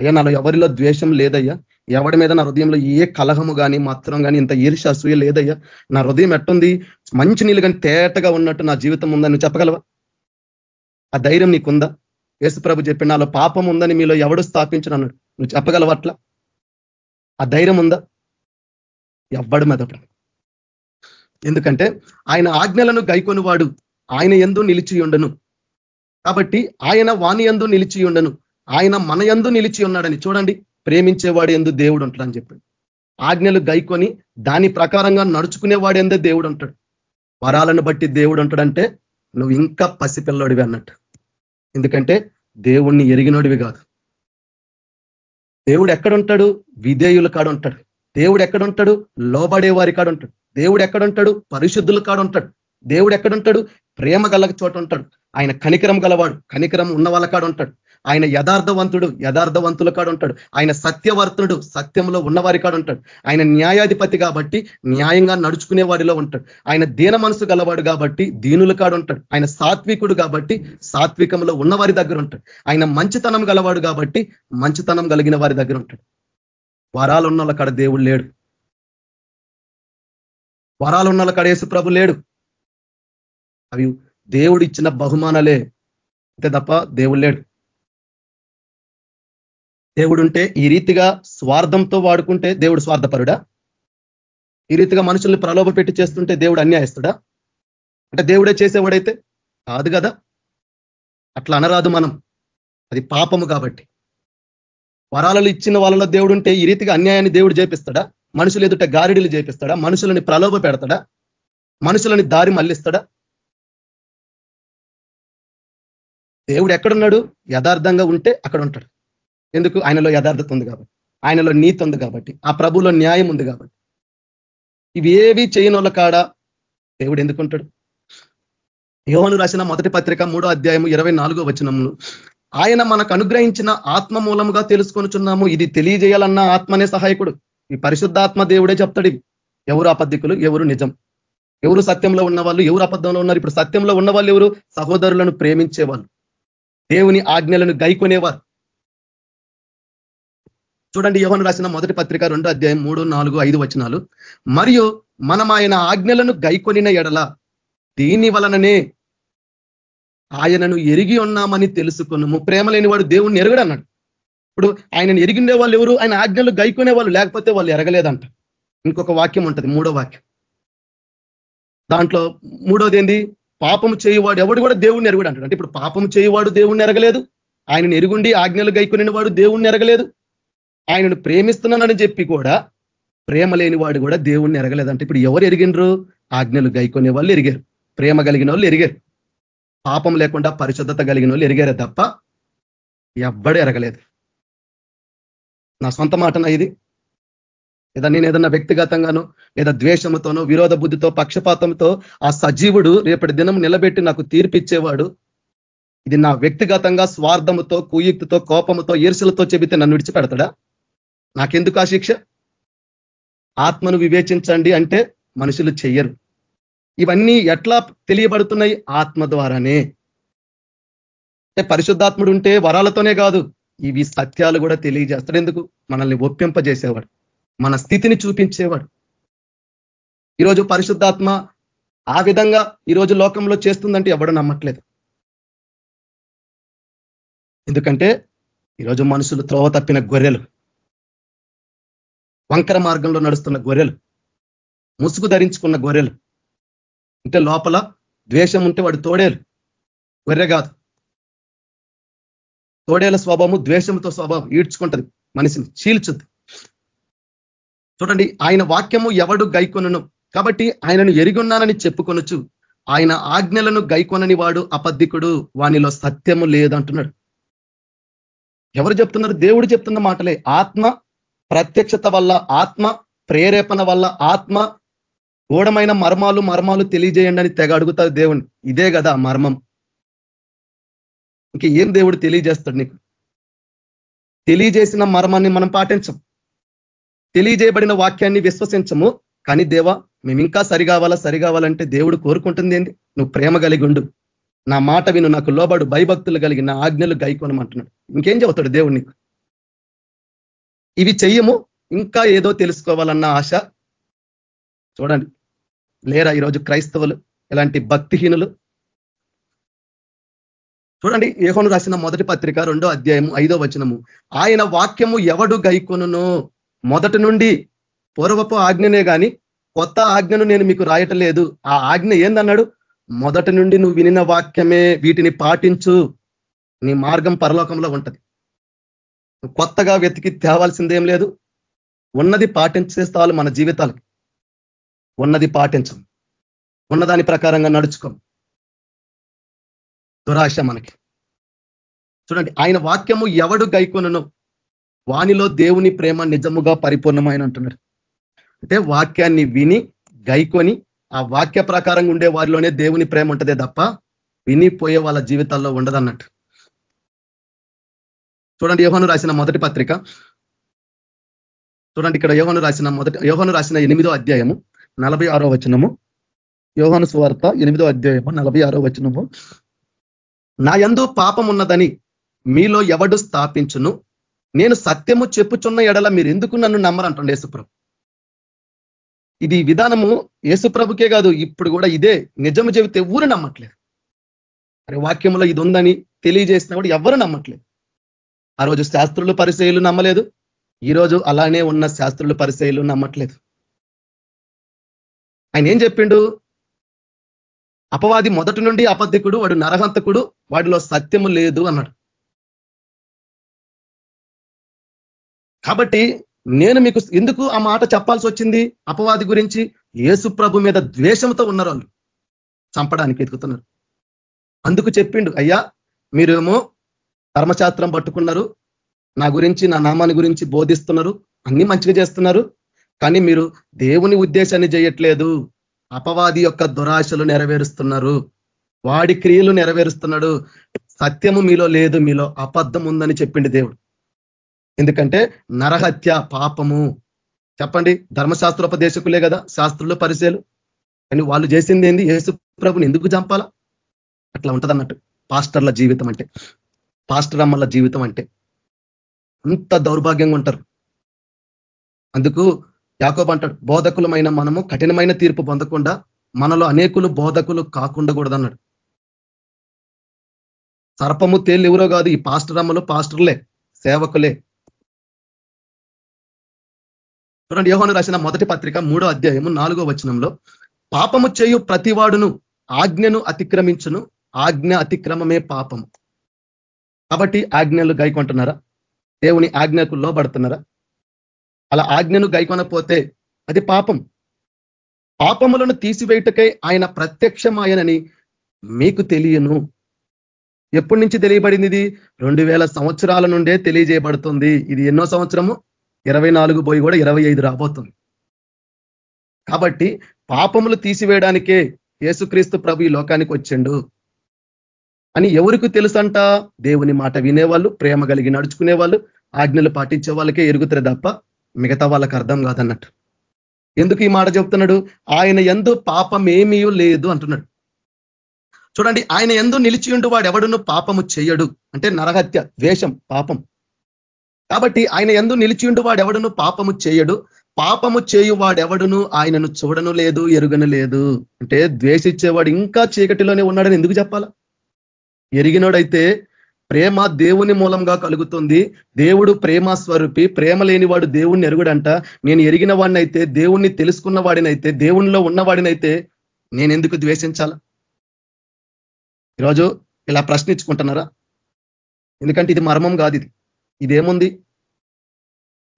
అయ్యా నాలో ఎవరిలో ద్వేషం లేదయ్యా? ఎవడి మీద నా హృదయంలో ఏ కలహము కానీ మాత్రం కానీ ఇంత ఈర్ష అసూయ లేదయ్యా? నా హృదయం ఎట్టుంది? మంచి నీళ్ళు కానీ తేటగా ఉన్నట్టు నా జీవితం ఉందని నువ్వు చెప్పగలవా? ఆ ధైర్యం నీకుందా? యేసుప్రభు చెప్పిన నాలో పాపం ఉందని మీలో ఎవడు స్థాపించను అన్నాడు నువ్వు చెప్పగలవట్లా? ఆ ధైర్యం ఉందా? ఎవ్వడు మెదపడం ఎందుకంటే ఆయన ఆజ్ఞలను గైకొనివాడు. ఆయన ఎందు నిలిచి ఉండను. కాబట్టి ఆయన వాణి ఎందు నిలిచి ఉండను. ఆయన మన ఎందు నిలిచి ఉన్నాడని చూడండి. ప్రేమించేవాడు ఎందు దేవుడు ఉంటాడని చెప్పాడు. ఆజ్ఞలు గైకొని దాని ప్రకారంగా నడుచుకునేవాడు ఎందే దేవుడు ఉంటాడు. వరాలను బట్టి దేవుడు ఉంటాడంటే నువ్వు ఇంకా పసిపిల్లడివి అన్నట్టు. ఎందుకంటే దేవుణ్ణి ఎరిగినోడివి కాదు. దేవుడు ఎక్కడుంటాడు? విధేయుల కాడు ఉంటాడు దేవుడు ఎక్కడుంటాడు? లోబడే వారి కాడు ఉంటాడు దేవుడు ఎక్కడుంటాడు? పరిశుద్ధుల కాడు ఉంటాడు దేవుడు ఎక్కడుంటాడు? ప్రేమ గల చోట ఉంటాడు. ఆయన కనికరం గలవాడు. కనికరం ఉన్న వాళ్ళ కాడు ఉంటాడు ఆయన యథార్థవంతుడు యథార్థవంతుల కాడు ఉంటాడు. ఆయన సత్యవర్తుడు సత్యంలో ఉన్నవారి కాడు ఉంటాడు. ఆయన న్యాయాధిపతి కాబట్టి న్యాయంగా నడుచుకునే వాడిలో ఉంటాడు. ఆయన దీన మనసు గలవాడు కాబట్టి దీనుల కాడు ఉంటాడు. ఆయన సాత్వికుడు కాబట్టి సాత్వికంలో ఉన్నవారి దగ్గర ఉంటాడు. ఆయన మంచితనం గలవాడు కాబట్టి మంచితనం కలిగిన వారి దగ్గర ఉంటాడు. వరాలు ఉన్న కాడ దేవుడు లేడు. వరాలు ఉన్న కాడ యేసు ప్రభు లేడు. అవి దేవుడు ఇచ్చిన బహుమానాలే. అంతే తప్ప దేవుడు లేడు. దేవుడుంటే ఈ రీతిగా స్వార్థంతో వాడుకుంటే దేవుడు స్వార్థపరుడా? ఈ రీతిగా మనుషుల్ని ప్రలోభ పెట్టి చేస్తుంటే దేవుడు అన్యాయస్తుడా? అంటే దేవుడే చేసేవాడైతే? కాదు కదా. అట్లా అనరాదు మనం. అది పాపము కాబట్టి. వరాలలో ఇచ్చిన వాళ్ళలో దేవుడు ఉంటే ఈ రీతిగా అన్యాయాన్ని దేవుడు చేపిస్తాడా మనుషులు ఎదుట గారిడీలు చేపిస్తాడా మనుషులని ప్రలోభ పెడతాడా? మనుషులని దారి మళ్ళిస్తాడా? దేవుడు ఎక్కడున్నాడు? యథార్థంగా ఉంటే అక్కడ ఉంటాడు. ఎందుకు? ఆయనలో యథార్థత ఉంది కాబట్టి. ఆయనలో నీతి ఉంది కాబట్టి. ఆ ప్రభులో న్యాయం ఉంది కాబట్టి. ఇవి ఏవి చేయనోళ్ళ కాడ దేవుడు ఎందుకుంటాడు యోహను రాసిన మొదటి పత్రిక మూడో అధ్యాయము ఇరవై నాలుగో వచనమును. ఆయన మనకు అనుగ్రహించిన ఆత్మ మూలముగా తెలుసుకొనుచున్నాము. ఇది తెలియజేయాలన్న ఆత్మనే సహాయకుడు. ఈ పరిశుద్ధాత్మ దేవుడే చెప్తాడు ఎవరు అబద్ధికులు ఎవరు నిజం? ఎవరు సత్యంలో ఉన్న వాళ్ళు ఎవరు అబద్ధంలో ఉన్నారు? ఇప్పుడు సత్యంలో ఉన్న వాళ్ళు ఎవరు? సహోదరులను ప్రేమించేవాళ్ళు. దేవుని ఆజ్ఞలను గైకొనేవారు. చూడండి యోహన్ రాసిన మొదటి పత్రిక రెండు అధ్యాయం మూడు నాలుగు ఐదు వచనాలు. మరియు మనం ఆయన ఆజ్ఞలను గైకొనిన ఎడల దీని వలననే ఆయనను ఎరిగి ఉన్నామని తెలుసుకున్నాము ప్రేమ లేని వాడు దేవుణ్ణి ఎరగడు అన్నాడు. ఇప్పుడు ఆయనను ఎరిగిండే వాళ్ళు ఎవరు? ఆయన ఆజ్ఞలు గైకునే వాళ్ళు లేకపోతే వాళ్ళు ఎరగలేదంట. ఇంకొక వాక్యం ఉంటుంది మూడో వాక్యం. దాంట్లో మూడోది ఏంది? పాపం చేయవాడు ఎవడు కూడా దేవుణ్ణి ఎరుగుడు అంటాడు. అంటే ఇప్పుడు పాపం చేయువాడు దేవుణ్ణి ఎరగలేదు. ఆయనను ఎరుగుండి ఆజ్ఞలు గైకునే వాడు దేవుణ్ణి ఎరగలేదు. ఆయనను ప్రేమిస్తున్నానని చెప్పి కూడా ప్రేమ లేని వాడు కూడా దేవుణ్ణి ఎరగలేదంటే. ఇప్పుడు ఎవరు ఎరిగినరు ఆజ్ఞలు గైకొనే వాళ్ళు ఎరిగారు. ప్రేమ కలిగిన వాళ్ళు ఎరిగారు. పాపం లేకుండా పరిశుద్ధత కలిగిన వాళ్ళు ఎరిగారే తప్ప ఎవ్వడు ఎరగలేదు. నా సొంత మాటన ఇది? లేదా నేను ఏదన్నా వ్యక్తిగతంగానో లేదా ద్వేషముతోనో విరోధ బుద్ధితో పక్షపాతంతో ఆ సజీవుడు రేపటి దినం నిలబెట్టి నాకు తీర్పిచ్చేవాడు? ఇది నా వ్యక్తిగతంగా స్వార్థముతో కుయుక్తితో కోపముతో ఈర్షలతో చెబితే నన్ను విడిచిపెడతాడా? నాకెందుకు ఆ శిక్ష? ఆత్మను వివేచించండి అంటే మనుషులు చెయ్యరు. ఇవన్నీ ఎట్లా తెలియబడుతున్నాయి? ఆత్మ ద్వారానే. అంటే పరిశుద్ధాత్ముడు ఉంటే వరాలతోనే కాదు ఇవి సత్యాలు కూడా తెలియజేస్తాడు. ఎందుకు? మనల్ని ఒప్పింపజేసేవాడు. మన స్థితిని చూపించేవాడు. ఈరోజు పరిశుద్ధాత్మ ఆ విధంగా ఈరోజు లోకంలో చేస్తుందంటే ఎవడు నమ్మట్లేదు. ఎందుకంటే ఈరోజు మనుషులు త్రోవ తప్పిన గొర్రెలు. వంకర మార్గంలో నడుస్తున్న గొర్రెలు ముసుగు ధరించుకున్న గొర్రెలు. అంటే లోపల ద్వేషం ఉంటే వాడు తోడేలు. గొర్రె కాదు. తోడేల స్వభావము ద్వేషంతో స్వభావం ఈడ్చుకుంటది. మనిషిని చీల్చుద్ది. చూడండి ఆయన వాక్యము ఎవడు గైకొనను? కాబట్టి ఆయనను ఎరిగొన్నానని చెప్పుకొనొచ్చు ఆయన ఆజ్ఞలను గైకొనని వాడు అబద్ధికుడు వానిలో సత్యము లేదంటున్నాడు. ఎవరు చెప్తున్నారు? దేవుడు చెప్తున్న మాటలే. ఆత్మ ప్రత్యక్షత వల్ల ఆత్మ ప్రేరేపణ వల్ల ఆత్మ గూఢమైన మర్మాలు మర్మాలు తెలియజేయండి అని తెగ అడుగుతారు దేవుని. ఇదే కదా మర్మం. ఇంక ఏం దేవుడు తెలియజేస్తాడు నీకు? తెలియజేసిన మర్మాన్ని మనం పాటించం. తెలియజేయబడిన వాక్యాన్ని విశ్వసించము. కానీ దేవా మేము ఇంకా సరిగావాలా? సరిగావాలంటే దేవుడు కోరుకుంటుంది ఏంది? నువ్వు ప్రేమ కలిగి ఉండు. నా మాట విను నాకు లోబడు భయభక్తులు కలిగి నా ఆజ్ఞలు గైకొనమంటున్నాడు. ఇంకేం చెబుతాడు దేవుడు నీకు? ఇవి చెయ్యము ఇంకా ఏదో తెలుసుకోవాలన్న ఆశ. చూడండి లేరా ఈరోజు క్రైస్తవులు ఎలాంటి భక్తిహీనులు? చూడండి ఏహోను రాసిన మొదటి పత్రిక రెండో అధ్యాయము ఐదో వచనము. ఆయన వాక్యము ఎవడు గైకొనును? మొదటి నుండి పూర్వపు ఆజ్ఞనే కానీ కొత్త ఆజ్ఞను నేను మీకు రాయటం లేదు. ఆ ఆజ్ఞ ఏందన్నాడు? మొదటి నుండి నువ్వు వినిన వాక్యమే వీటిని పాటించు. నీ మార్గం పరలోకంలో ఉంటది. కొత్తగా వెతికి తేవాల్సిందేం లేదు. ఉన్నది పాటించేస్తావాలి మన జీవితాలకి. ఉన్నది పాటించం. ఉన్నదాని ప్రకారంగా నడుచుకోం. దురాశ మనకి. చూడండి ఆయన వాక్యము ఎవడు గైకొనను? వానిలో దేవుని ప్రేమ నిజముగా పరిపూర్ణమైన అంటున్నాడు. అంటే వాక్యాన్ని విని గైకొని ఆ వాక్య ప్రకారంగా ఉండే వారిలోనే దేవుని ప్రేమ ఉంటదే తప్ప వినిపోయే వాళ్ళ జీవితాల్లో ఉండదన్నట్టు. చూడండి యోహను రాసిన మొదటి పత్రిక. చూడండి ఇక్కడ యోహను రాసిన మొదటి యోహను రాసిన ఎనిమిదో అధ్యాయము నలభై ఆరో వచనము. యోహను స్వార్త ఎనిమిదో అధ్యాయము నలభై ఆరో వచనము. నా ఎందు పాపం ఉన్నదని మీలో ఎవడు స్థాపించును? నేను సత్యము చెప్పుచున్న ఎడల మీరు ఎందుకు నన్ను నమ్మరంటుండే యేసుప్రభు. ఇది విధానము యేసుప్రభుకే కాదు ఇప్పుడు కూడా ఇదే నిజము చెబితే ఊరు నమ్మట్లేదు. అరే వాక్యంలో ఇది ఉందని తెలియజేసినా కూడా ఎవరు నమ్మట్లేదు. ఆ రోజు శాస్త్రులు పరిచయలు నమ్మలేదు. ఈరోజు అలానే ఉన్న శాస్త్రులు పరిచయలు నమ్మట్లేదు. ఆయన ఏం చెప్పిండు? అపవాది మొదటి నుండి అపద్ధికుడు వాడు నరహంతకుడు వాడిలో సత్యము లేదు అన్నాడు. కాబట్టి నేను మీకు ఎందుకు ఆ మాట చెప్పాల్సి వచ్చింది? అపవాది గురించి యేసు ప్రభు మీద ద్వేషంతో ఉన్నారు వాళ్ళు చంపడానికి ఎదుగుతున్నారు. అందుకు చెప్పిండు అయ్యా మీరేమో ధర్మశాస్త్రం పట్టుకున్నారు. నా గురించి నా నామాన్ని గురించి బోధిస్తున్నారు. అన్ని మంచిగా చేస్తున్నారు. కానీ మీరు దేవుని ఉద్దేశాన్ని చేయట్లేదు. అపవాది యొక్క దురాశలు నెరవేరుస్తున్నారు. వాడి క్రియలు నెరవేరుస్తున్నాడు. సత్యము మీలో లేదు మీలో అబద్ధం ఉందని చెప్పిండి దేవుడు. ఎందుకంటే నరహత్య పాపము. చెప్పండి ధర్మశాస్త్రోపదేశకులే కదా శాస్త్రులు పరిచయలు కానీ వాళ్ళు చేసింది ఏంది? యేసు ప్రభుని ఎందుకు చంపాలా? అట్లా ఉంటదన్నట్టు. పాస్టర్ల జీవితం అంటే. పాస్టర్ అమ్మల జీవితం అంటే. అంత దౌర్భాగ్యంగా ఉంటారు. అందుకు యాకోబ్ అంటాడు బోధకులమైన మనము కఠినమైన తీర్పు పొందకుండా మనలో అనేకులు బోధకులు కాకుండా కూడదన్నాడు సర్పము తేళ్ళు ఎవరో కాదు ఈ పాస్టర్ అమ్మలు పాస్టర్లే సేవకులే. చూడండి యోహాను రాసిన మొదటి పత్రిక మూడో అధ్యాయము నాలుగో వచనంలో పాపము చేయు ప్రతివాడును ఆజ్ఞను అతిక్రమించును ఆజ్ఞ అతిక్రమమే పాపము. కాబట్టి ఆజ్ఞలు గైకొంటున్నారా? దేవుని ఆజ్ఞకు లోబడుతున్నారా? అలా ఆజ్ఞను గైకొనకపోతే అది పాపం. పాపములను తీసివేయటకై ఆయన ప్రత్యక్షమాయనని మీకు తెలియను. ఎప్పటి నుంచి తెలియబడింది ఇది? రెండు సంవత్సరాల నుండే తెలియజేయబడుతుంది. ఇది ఎన్నో సంవత్సరము? ఇరవై నాలుగు పోయి కూడా ఇరవై ఐదు రాబోతుంది. కాబట్టి పాపములు తీసివేయడానికే యేసుక్రీస్తు ప్రభు ఈ లోకానికి వచ్చిండు. అని ఎవరికి తెలుసంట? దేవుని మాట వినేవాళ్ళు ప్రేమ కలిగి నడుచుకునే వాళ్ళు ఆజ్ఞలు పాటించే వాళ్ళకే ఎరుగుతారు తప్ప మిగతా వాళ్ళకి అర్థం కాదన్నట్టు. ఎందుకు ఈ మాట చెప్తున్నాడు? ఆయన ఎందు పాపం ఏమీ లేదు అంటున్నాడు. చూడండి ఆయన ఎందు నిలిచియుండు వాడు ఎవడును పాపము చేయడు. అంటే నరహత్య ద్వేషం పాపం. కాబట్టి ఆయన ఎందు నిలిచియుండు వాడు ఎవడును పాపము చేయడు. పాపము చేయువాడెవడును ఆయనను చూడను లేదు ఎరుగను లేదు. అంటే ద్వేషించేవాడు ఇంకా చీకటిలోనే ఉన్నాడని ఎందుకు చెప్పాలా? ఎరిగినోడైతే ప్రేమ దేవుని మూలంగా కలుగుతుంది. దేవుడు ప్రేమ స్వరూపి ప్రేమ లేనివాడు దేవుణ్ణి ఎరుగుడంట. నేను ఎరిగిన వాడినైతే దేవుణ్ణి తెలుసుకున్న వాడినైతే దేవుణ్ణిలో ఉన్నవాడినైతే నేను ఎందుకు ద్వేషించాల? ఈరోజు ఇలా ప్రశ్నించుకుంటున్నారా? ఎందుకంటే ఇది మర్మం కాదు ఇది. ఇదేముంది?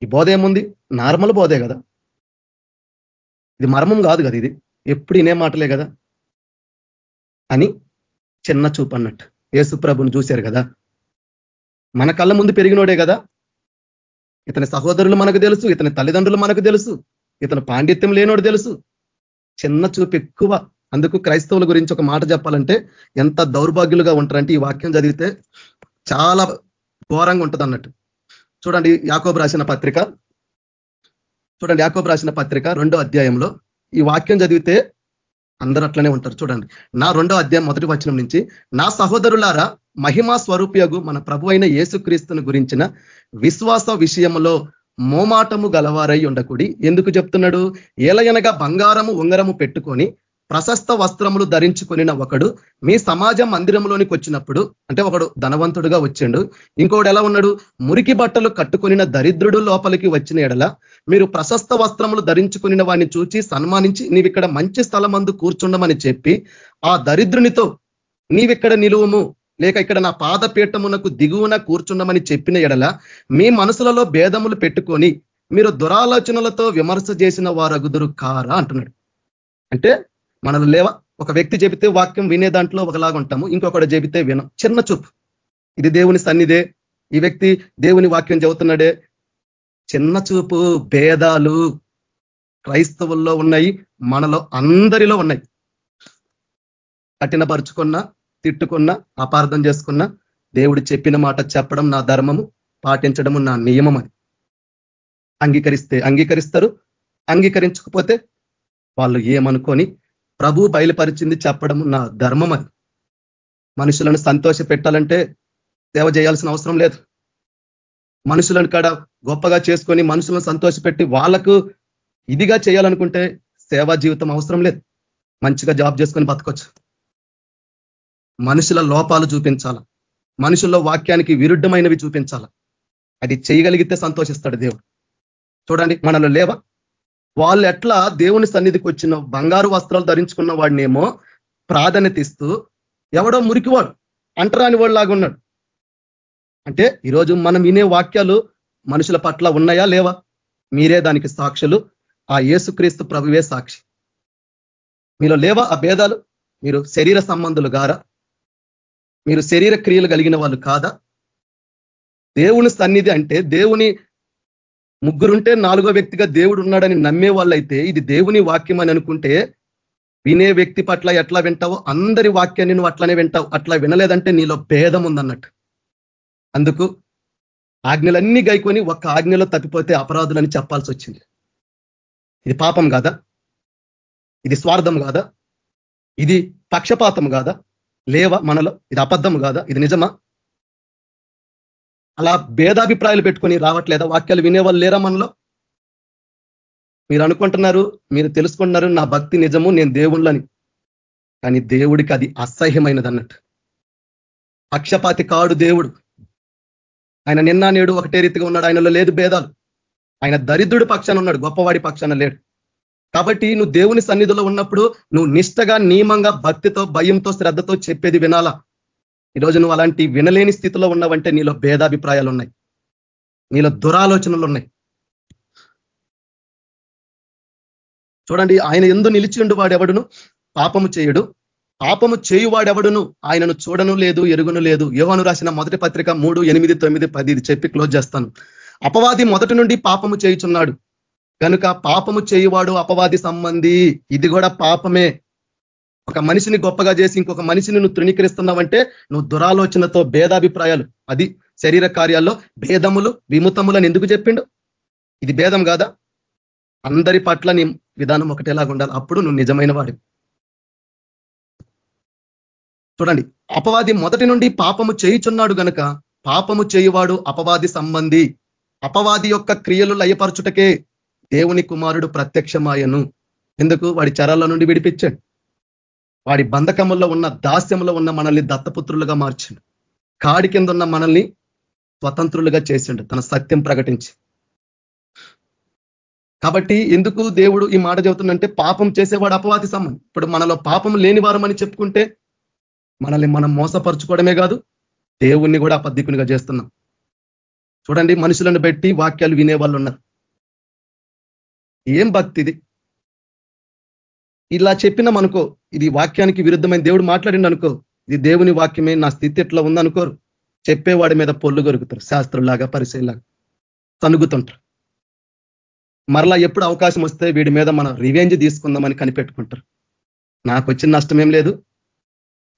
ఈ బోధ ఏముంది? నార్మల్ బోధే కదా. ఇది మర్మం కాదు కదా ఇది. ఎప్పుడు ఇనే మాటలే కదా. అని చిన్న చూపు అన్నట్టు. యేసు ప్రభును చూశారు కదా? మన కళ్ళ ముందు పెరిగినోడే కదా? ఇతని సహోదరులు మనకు తెలుసు ఇతని తల్లిదండ్రులు మనకు తెలుసు ఇతను పాండిత్యం లేనోడు తెలుసు. చిన్న చూపు ఎక్కువ. అందుకు క్రైస్తవుల గురించి ఒక మాట చెప్పాలంటే ఎంత దౌర్భాగ్యులుగా ఉంటారంటే ఈ వాక్యం చదివితే చాలా ఘోరంగా ఉంటుంది అన్నట్టు చూడండి యాకోబ్ రాసిన పత్రిక. చూడండి యాకోబ్ రాసిన పత్రిక రెండో అధ్యాయంలో. ఈ వాక్యం చదివితే అందరూ అట్లనే ఉంటారు. చూడండి. నా రెండో అధ్యాయం మొదటి వచనం నుంచి నా సహోదరులారా మహిమా స్వరూపయోగు మన ప్రభు అయిన యేసుక్రీస్తుని గురించిన విశ్వాస విషయంలో మోమాటము గలవారై ఉండకుడి ఎందుకు చెప్తున్నాడు? ఏలయనగా బంగారము ఉంగరము పెట్టుకొని ప్రశస్త వస్త్రములు ధరించుకొనిన ఒకడు మీ సమాజ మందిరంలోనికి వచ్చినప్పుడు అంటే ఒకడు ధనవంతుడుగా వచ్చిండు ఇంకోడు ఎలా ఉన్నాడు? మురికి బట్టలు కట్టుకొనిన దరిద్రుడు లోపలికి వచ్చిన ఎడల మీరు ప్రశస్త వస్త్రములు ధరించుకునిన వాడిని చూచి సన్మానించి నీవిక్కడ మంచి స్థలమందు కూర్చుండమని చెప్పి ఆ దరిద్రునితో నీవిక్కడ నిలువము లేక ఇక్కడ నా పాదపీఠమునకు దిగువన కూర్చుండమని చెప్పిన ఎడల మీ మనసులలో భేదములు పెట్టుకొని మీరు దురాలోచనలతో విమర్శ చేసిన వారగుదురు కారా అంటున్నాడు. అంటే మనలో లేవా? ఒక వ్యక్తి చెబితే వాక్యం వినే దాంట్లో ఒకలాగా ఉంటాము ఇంకొకటి చెబితే వినం. చిన్న చూపు. ఇది దేవుని సన్నిధే. ఈ వ్యక్తి దేవుని వాక్యం చెబుతున్నాడే చిన్న చూపు భేదాలు క్రైస్తవుల్లో ఉన్నాయి మనలో అందరిలో ఉన్నాయి. కఠినపరుచుకున్న తిట్టుకున్న అపార్థం చేసుకున్న దేవుడు చెప్పిన మాట చెప్పడం నా ధర్మము పాటించడము నా నియమం అది అంగీకరిస్తే అంగీకరిస్తారు అంగీకరించకపోతే వాళ్ళు ఏమనుకొని ప్రభు బయలుపరిచింది చెప్పడం నా ధర్మం అది. మనుషులను సంతోష పెట్టాలంటే సేవ చేయాల్సిన అవసరం లేదు. మనుషులను కాడ గొప్పగా చేసుకొని మనుషులను సంతోషపెట్టి వాళ్ళకు ఇదిగా చేయాలనుకుంటే సేవా జీవితం అవసరం లేదు. మంచిగా జాబ్ చేసుకొని బతకొచ్చు. మనుషుల లోపాలు చూపించాల. మనుషుల్లో వాక్యానికి విరుద్ధమైనవి చూపించాల. అది చేయగలిగితే సంతోషిస్తాడు దేవుడు. చూడండి మనలో లేవా? వాళ్ళు ఎట్లా దేవుని సన్నిధికి వచ్చిన బంగారు వస్త్రాలు ధరించుకున్న వాడినేమో ప్రాధాన్యత ఇస్తూ ఎవడో మురికివాడు అంటరాని వాడు ఉన్నాడు. అంటే ఈరోజు మనం వినే వాక్యాలు మనుషుల పట్ల ఉన్నాయా లేవా? మీరే దానికి సాక్షులు. ఆ యేసుక్రీస్తు ప్రభువే సాక్షి. మీలో లేవా ఆ భేదాలు? మీరు శరీర సంబంధులు గారా? మీరు శరీర క్రియలు కలిగిన వాళ్ళు కాదా? దేవుని సన్నిధి అంటే దేవుని ముగ్గురుంటే నాలుగో వ్యక్తిగా దేవుడు ఉన్నాడని నమ్మే వాళ్ళైతే ఇది దేవుని వాక్యం అని అనుకుంటే వినే వ్యక్తి పట్ల ఎట్లా వింటావో అందరి వాక్యాన్ని నువ్వు అట్లనే వింటావు. అట్లా వినలేదంటే నీలో భేదం ఉందన్నట్టు అందుకు ఆజ్ఞలన్నీ గైకొని ఒక్క ఆజ్ఞలో తప్పిపోతే అపరాధులని చెప్పాల్సి వచ్చింది ఇది పాపం కాదా? ఇది స్వార్థం కాదా? ఇది పక్షపాతం కాదా? లేవా మనలో? ఇది అబద్ధం కాదా? ఇది నిజమా? అలా భేదాభిప్రాయాలు పెట్టుకొని రావట్లేదా? వాక్యాలు వినేవాళ్ళు లేరా మనలో? మీరు అనుకుంటున్నారు మీరు తెలుసుకుంటున్నారు నా భక్తి నిజము నేను దేవుళ్ళని. కానీ దేవుడికి అది అసహ్యమైనది అన్నట్టు పక్షపాతి కాడు దేవుడు. ఆయన నిన్న నేడు ఒకటే రీతిగా ఉన్నాడు. ఆయనలో లేదు భేదాలు. ఆయన దరిద్రుడి పక్షాన ఉన్నాడు. గొప్పవాడి పక్షాన లేడు. కాబట్టి నువ్వు దేవుని సన్నిధిలో ఉన్నప్పుడు నువ్వు నిష్టగా నియమంగా భక్తితో భయంతో శ్రద్ధతో చెప్పేది వినాలా? ఈరోజు నువ్వు అలాంటి వినలేని స్థితిలో ఉన్నావంటే నీలో భేదాభిప్రాయాలు ఉన్నాయి. నీలో దురాలోచనలు ఉన్నాయి. చూడండి ఆయన ఎందు నిలిచిండు వాడెవడును? పాపము చేయడు. పాపము చేయువాడెవడును? ఆయనను చూడను లేదు ఎరుగును లేదు. యోహను రాసిన మొదటి పత్రిక మూడు ఎనిమిది తొమ్మిది పది ఇది చెప్పి క్లోజ్ చేస్తాను. అపవాది మొదటి నుండి పాపము చేయుచున్నాడు. కనుక పాపము చేయువాడు అపవాది సంబంధి. ఇది కూడా పాపమే. ఒక మనిషిని గొప్పగా చేసి ఇంకొక మనిషిని నువ్వు తృణీకరిస్తున్నావంటే నువ్వు దురాలోచనతో భేదాభిప్రాయాలు. అది శరీర కార్యాల్లో భేదములు విముతములను ఎందుకు చెప్పిండు? ఇది భేదం కాదా? అందరి పట్ల నీ విధానం ఒకటేలాగా ఉండాలి. అప్పుడు నువ్వు నిజమైన వాడి చూడండి అపవాది మొదటి నుండి పాపము చేయుచున్నాడు గనుక పాపము చేయువాడు అపవాది సంబంధి. అపవాది యొక్క క్రియలు లయపరచుటకే దేవుని కుమారుడు ప్రత్యక్షమాయను. ఎందుకు? వాడి చరాల నుండి విడిపించాడు. వాడి బంధకముల్లో ఉన్న దాస్యంలో ఉన్న మనల్ని దత్తపుత్రులుగా మార్చిండు. కాడి కింద ఉన్న మనల్ని స్వతంత్రులుగా చేసిండు తన సత్యం ప్రకటించి. కాబట్టి ఎందుకు దేవుడు ఈ మాట చెబుతుందంటే పాపం చేసేవాడు అపవాది సంబంధం ఇప్పుడు మనలో పాపం లేని వారమని చెప్పుకుంటే మనల్ని మనం మోసపరుచుకోవడమే కాదు దేవుణ్ణి కూడా అపద్ధికునిగా చేస్తున్నాం. చూడండి మనుషులను పెట్టి వాక్యాలు వినే వాళ్ళు ఉన్నారు. ఏం భక్తి ఇది ఇలా చెప్పినాం అనుకో ఇది వాక్యానికి విరుద్ధమైన దేవుడు మాట్లాడిండు అనుకో ఇది దేవుని వాక్యమే నా స్థితి ఎట్లా ఉందనుకోరు చెప్పేవాడి మీద పొల్లు గొరుకుతారు శాస్త్రులాగా పరిశీలాగా తనుగుతుంటారు. మరలా ఎప్పుడు అవకాశం వస్తే వీడి మీద మనం రివెంజ్ తీసుకుందామని కనిపెట్టుకుంటారు. నాకు వచ్చిన నష్టం ఏం లేదు.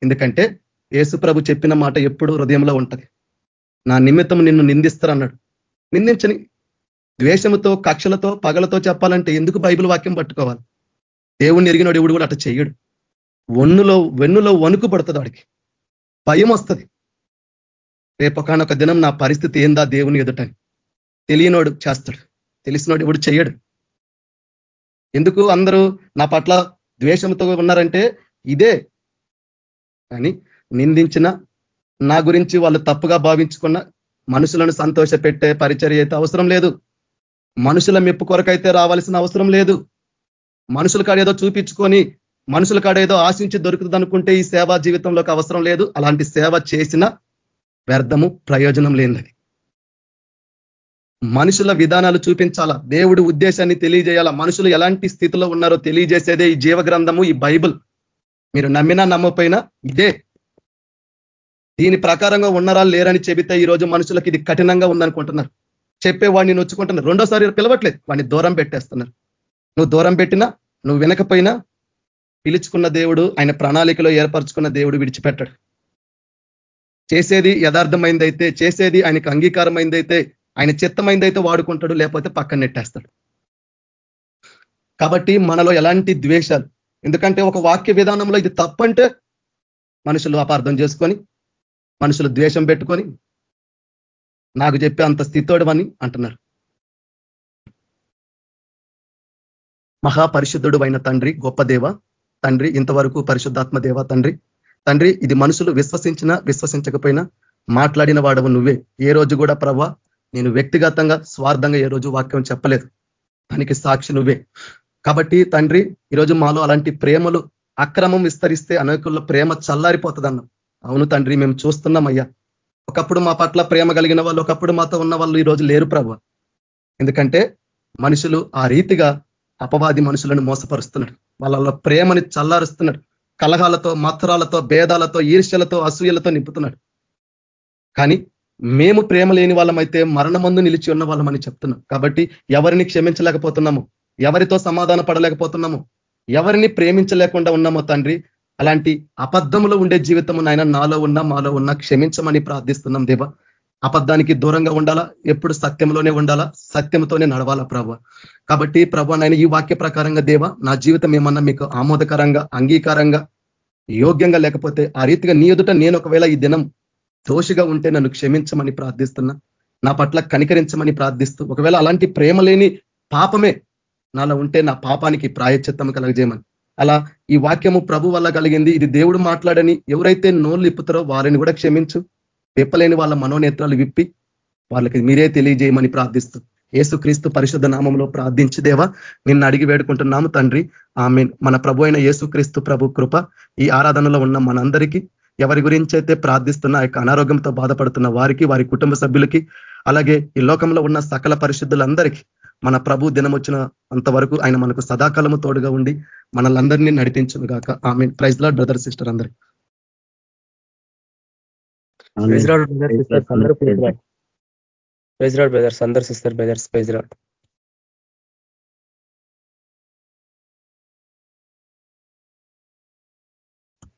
ఎందుకంటే యేసు ప్రభు చెప్పిన మాట ఎప్పుడు హృదయంలో ఉంటది. నా నిమిత్తం నిన్ను నిందిస్తారు అన్నాడు నిందించని ద్వేషముతో కక్షలతో పగలతో చెప్పాలంటే ఎందుకు బైబిల్ వాక్యం పట్టుకోవాలి? దేవుణ్ణి ఎరిగినాడు ఎవడు కూడా అట్లా చేయడు. వన్నులో వెన్నులో వణుకు పడుతుంది వాడికి. భయం వస్తుంది. రేపొకానొక దినం నా పరిస్థితి ఏందా దేవుని ఎదుటని. తెలియనోడు చేస్తాడు. తెలిసినోడు ఎవడు చేయడు. ఎందుకు? అందరూ నా పట్ల ద్వేషంతో ఉన్నారంటే ఇదే. కానీ నిందించిన నా గురించి వాళ్ళు తప్పుగా భావించుకున్న మనుషులను సంతోష పెట్టే పరిచర్య అయితే అవసరం లేదు. మనుషుల మెప్పు కొరకైతే రావాల్సిన అవసరం లేదు. మనుషుల కాడ ఏదో చూపించుకొని మనుషుల కాడ ఏదో ఆశించి దొరుకుతుంది అనుకుంటే ఈ సేవా జీవితంలోకి అవసరం లేదు. అలాంటి సేవ చేసిన వ్యర్థము ప్రయోజనం లేనిది. మనుషుల విధానాలు చూపించాలా? దేవుడి ఉద్దేశాన్ని తెలియజేయాలా? మనుషులు ఎలాంటి స్థితిలో ఉన్నారో తెలియజేసేదే ఈ జీవ గ్రంథము ఈ బైబుల్. మీరు నమ్మినా నమ్మపోయినా ఇదే. దీని ప్రకారంగా ఉన్నారా లేరని చెబితే ఈరోజు మనుషులకు ఇది కఠినంగా ఉందనుకుంటున్నారు. చెప్పే వాడిని నొచ్చుకుంటున్నారు. రెండోసారి పిలవట్లేదు. వాడిని దూరం పెట్టేస్తున్నారు. నువ్వు దూరం పెట్టినా నువ్వు వినకపోయినా పిలుచుకున్న దేవుడు ఆయన ప్రణాళికలో ఏర్పరచుకున్న దేవుడు విడిచిపెట్టడు. చేసేది యథార్థమైందైతే చేసేది ఆయనకు అంగీకారమైందైతే ఆయన చిత్తమైందైతే వాడుకుంటాడు లేకపోతే పక్కన నెట్టేస్తాడు. కాబట్టి మనలో ఎలాంటి ద్వేషాలు? ఎందుకంటే ఒక వాక్య విధానంలో ఇది తప్పంటే మనుషులు అపార్థం చేసుకొని మనుషులు ద్వేషం పెట్టుకొని నాకు చెప్పే అంత స్థితోడమని అంటున్నారు. మహాపరిశుద్ధుడు అయిన తండ్రి గొప్ప దేవ తండ్రి ఇంతవరకు పరిశుద్ధాత్మ దేవ తండ్రి. తండ్రి ఇది మనుషులు విశ్వసించినా విశ్వసించకపోయినా మాట్లాడిన వాడవు నువ్వే. ఏ రోజు కూడా ప్రవ్వ నేను వ్యక్తిగతంగా స్వార్థంగా ఏ రోజు వాక్యం చెప్పలేదు. దానికి సాక్షి నువ్వే. కాబట్టి తండ్రి ఈరోజు మాలో అలాంటి ప్రేమలు అక్రమం విస్తరిస్తే అనేకుల్లో ప్రేమ చల్లారిపోతుందన్నాం. అవును తండ్రి మేము చూస్తున్నాం అయ్యా. ఒకప్పుడు మా పట్ల ప్రేమ కలిగిన వాళ్ళు ఒకప్పుడు మాతో ఉన్న వాళ్ళు ఈరోజు లేరు ప్రభు ఎందుకంటే మనుషులు ఆ రీతిగా అపవాది మనుషులను మోసపరుస్తున్నాడు. వాళ్ళలో ప్రేమని చల్లారుస్తున్నాడు. కలహాలతో మత్రాలతో భేదాలతో ఈర్ష్యలతో అసూయలతో నింపుతున్నాడు. కానీ మేము ప్రేమ లేని వాళ్ళమైతే మరణమందు నిలిచి ఉన్న వాళ్ళమని చెప్తున్నాం. కాబట్టి ఎవరిని క్షమించలేకపోతున్నాము? ఎవరితో సమాధాన పడలేకపోతున్నాము? ఎవరిని ప్రేమించలేకుండా ఉన్నామో తండ్రి అలాంటి అబద్ధంలో ఉండే జీవితం నాయన నాలో ఉన్నా మాలో ఉన్నా క్షమించమని ప్రార్థిస్తున్నాం దేవ. అబద్ధానికి దూరంగా ఉండాలా? ఎప్పుడు సత్యంలోనే ఉండాలా? సత్యంతోనే నడవాలా ప్రభ? కాబట్టి ప్రభ నాయన ఈ వాక్య ప్రకారంగా దేవ నా జీవితం ఏమన్నా మీకు ఆమోదకరంగా అంగీకారంగా యోగ్యంగా లేకపోతే ఆ రీతిగా నీ ఎదుట నేను ఒకవేళ ఈ దినం దోషిగా ఉంటే నన్ను క్షమించమని ప్రార్థిస్తున్నా. నా పట్ల కనికరించమని ప్రార్థిస్తూ ఒకవేళ అలాంటి ప్రేమ లేని పాపమే నాలో ఉంటే నా పాపానికి ప్రాయచిత్తం కలగజేయమని. అలా ఈ వాక్యము ప్రభు వల్ల కలిగింది. ఇది దేవుడు మాట్లాడని ఎవరైతే నోళ్ళు ఇప్పుతారో వారిని కూడా క్షమించు. విప్పలేని వాళ్ళ మనోనేత్రాలు విప్పి వాళ్ళకి మీరే తెలియజేయమని ప్రార్థిస్తూ ఏసుక్రీస్తు పరిశుద్ధ నామంలో ప్రార్థించి దేవా నిన్ను అడిగి వేడుకుంటున్నాము తండ్రి. ఆమె మన ప్రభు అయిన యేసుక్రీస్తు ప్రభు కృప ఈ ఆరాధనలో ఉన్న మనందరికీ ఎవరి గురించి అయితే ప్రార్థిస్తున్న యొక్క అనారోగ్యంతో బాధపడుతున్న వారికి వారి కుటుంబ సభ్యులకి అలాగే ఈ లోకంలో ఉన్న సకల పరిశుద్ధులందరికీ మన ప్రభు దినం వచ్చిన అంతవరకు ఆయన మనకు సదాకాలము తోడుగా ఉండి మనల్ందరినీ నడిపించును గాక. ఆమె ప్రైజ్ లాడ్ బ్రదర్ సిస్టర్ అందరికీ. ప్రైజ్ రాడ్ బ్రదర్స్ అందరూ ప్రైజ్ రాడ్ బ్రదర్స్ అందరు సిస్టర్ బ్రదర్స్ ప్రైజ్ రాడ్